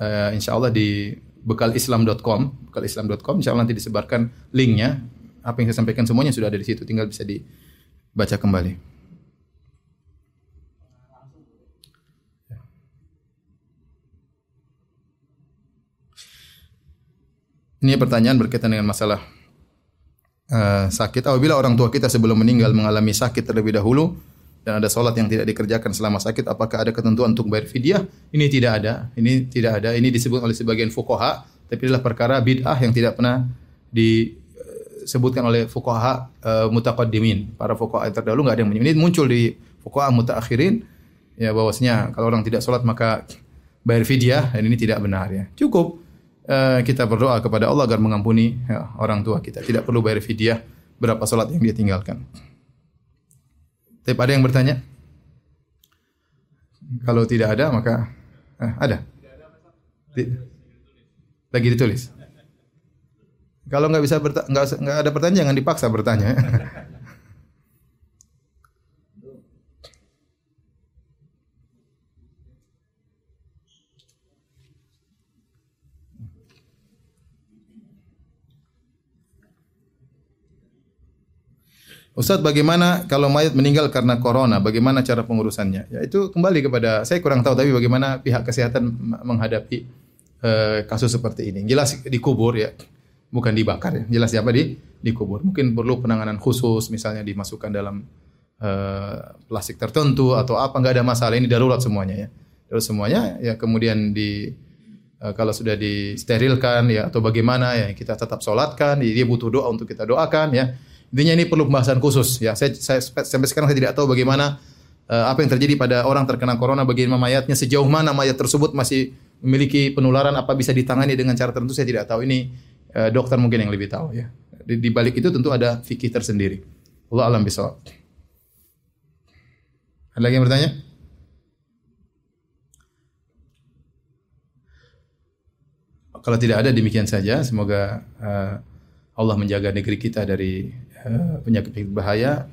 uh, insya Allah di bekalislam.com, bekalislam.com insya Allah nanti disebarkan linknya. Apa yang saya sampaikan semuanya sudah ada di situ, tinggal bisa dibaca kembali. Ini pertanyaan berkaitan dengan masalah uh, sakit. Apabila orang tua kita sebelum meninggal mengalami sakit terlebih dahulu, dan ada sholat yang tidak dikerjakan selama sakit, apakah ada ketentuan untuk bayar fidyah? Ini tidak ada. Ini tidak ada. Ini disebut oleh sebagian fukoha, tapi adalah perkara bid'ah yang tidak pernah disebutkan oleh fukoha uh, mutaqaddimin. Para fukoha terdahulu nggak ada yang menyebut. Ini muncul di fukoha mutakhirin ya bahwasanya kalau orang tidak sholat maka bayar fidyah dan ini tidak benar ya. Cukup uh, kita berdoa kepada Allah agar mengampuni ya, orang tua kita. Tidak perlu bayar fidyah berapa sholat yang dia tinggalkan. Tapi ada yang bertanya? Kalau tidak ada maka eh, ada. Lagi ditulis. Kalau nggak bisa nggak ada pertanyaan jangan dipaksa bertanya. (laughs) Ustaz bagaimana kalau mayat meninggal karena corona, bagaimana cara pengurusannya? Ya itu kembali kepada saya kurang tahu tapi bagaimana pihak kesehatan menghadapi uh, kasus seperti ini. Jelas dikubur ya, bukan dibakar ya. Jelas siapa di dikubur. Mungkin perlu penanganan khusus misalnya dimasukkan dalam uh, plastik tertentu atau apa nggak ada masalah ini darurat semuanya ya. Darurat semuanya ya kemudian di uh, kalau sudah disterilkan ya atau bagaimana ya kita tetap sholatkan, dia butuh doa untuk kita doakan ya Intinya ini perlu pembahasan khusus ya. Saya, saya sampai sekarang saya tidak tahu bagaimana uh, apa yang terjadi pada orang terkena corona bagaimana mayatnya sejauh mana mayat tersebut masih memiliki penularan apa bisa ditangani dengan cara tertentu saya tidak tahu. Ini uh, dokter mungkin yang lebih tahu ya. Di, di balik itu tentu ada fikih tersendiri. Allah alam bisa. Ada lagi yang bertanya? Kalau tidak ada demikian saja. Semoga uh, Allah menjaga negeri kita dari uh, penyakit bahaya.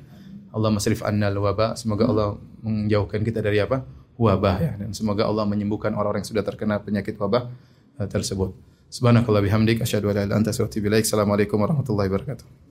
Allah masrif annal wabah. Semoga Allah menjauhkan kita dari apa? Wabah ya. Dan semoga Allah menyembuhkan orang-orang yang sudah terkena penyakit wabah uh, tersebut. Subhanakallah bihamdik asyhadu an la ilaha illa anta. Assalamualaikum warahmatullahi wabarakatuh.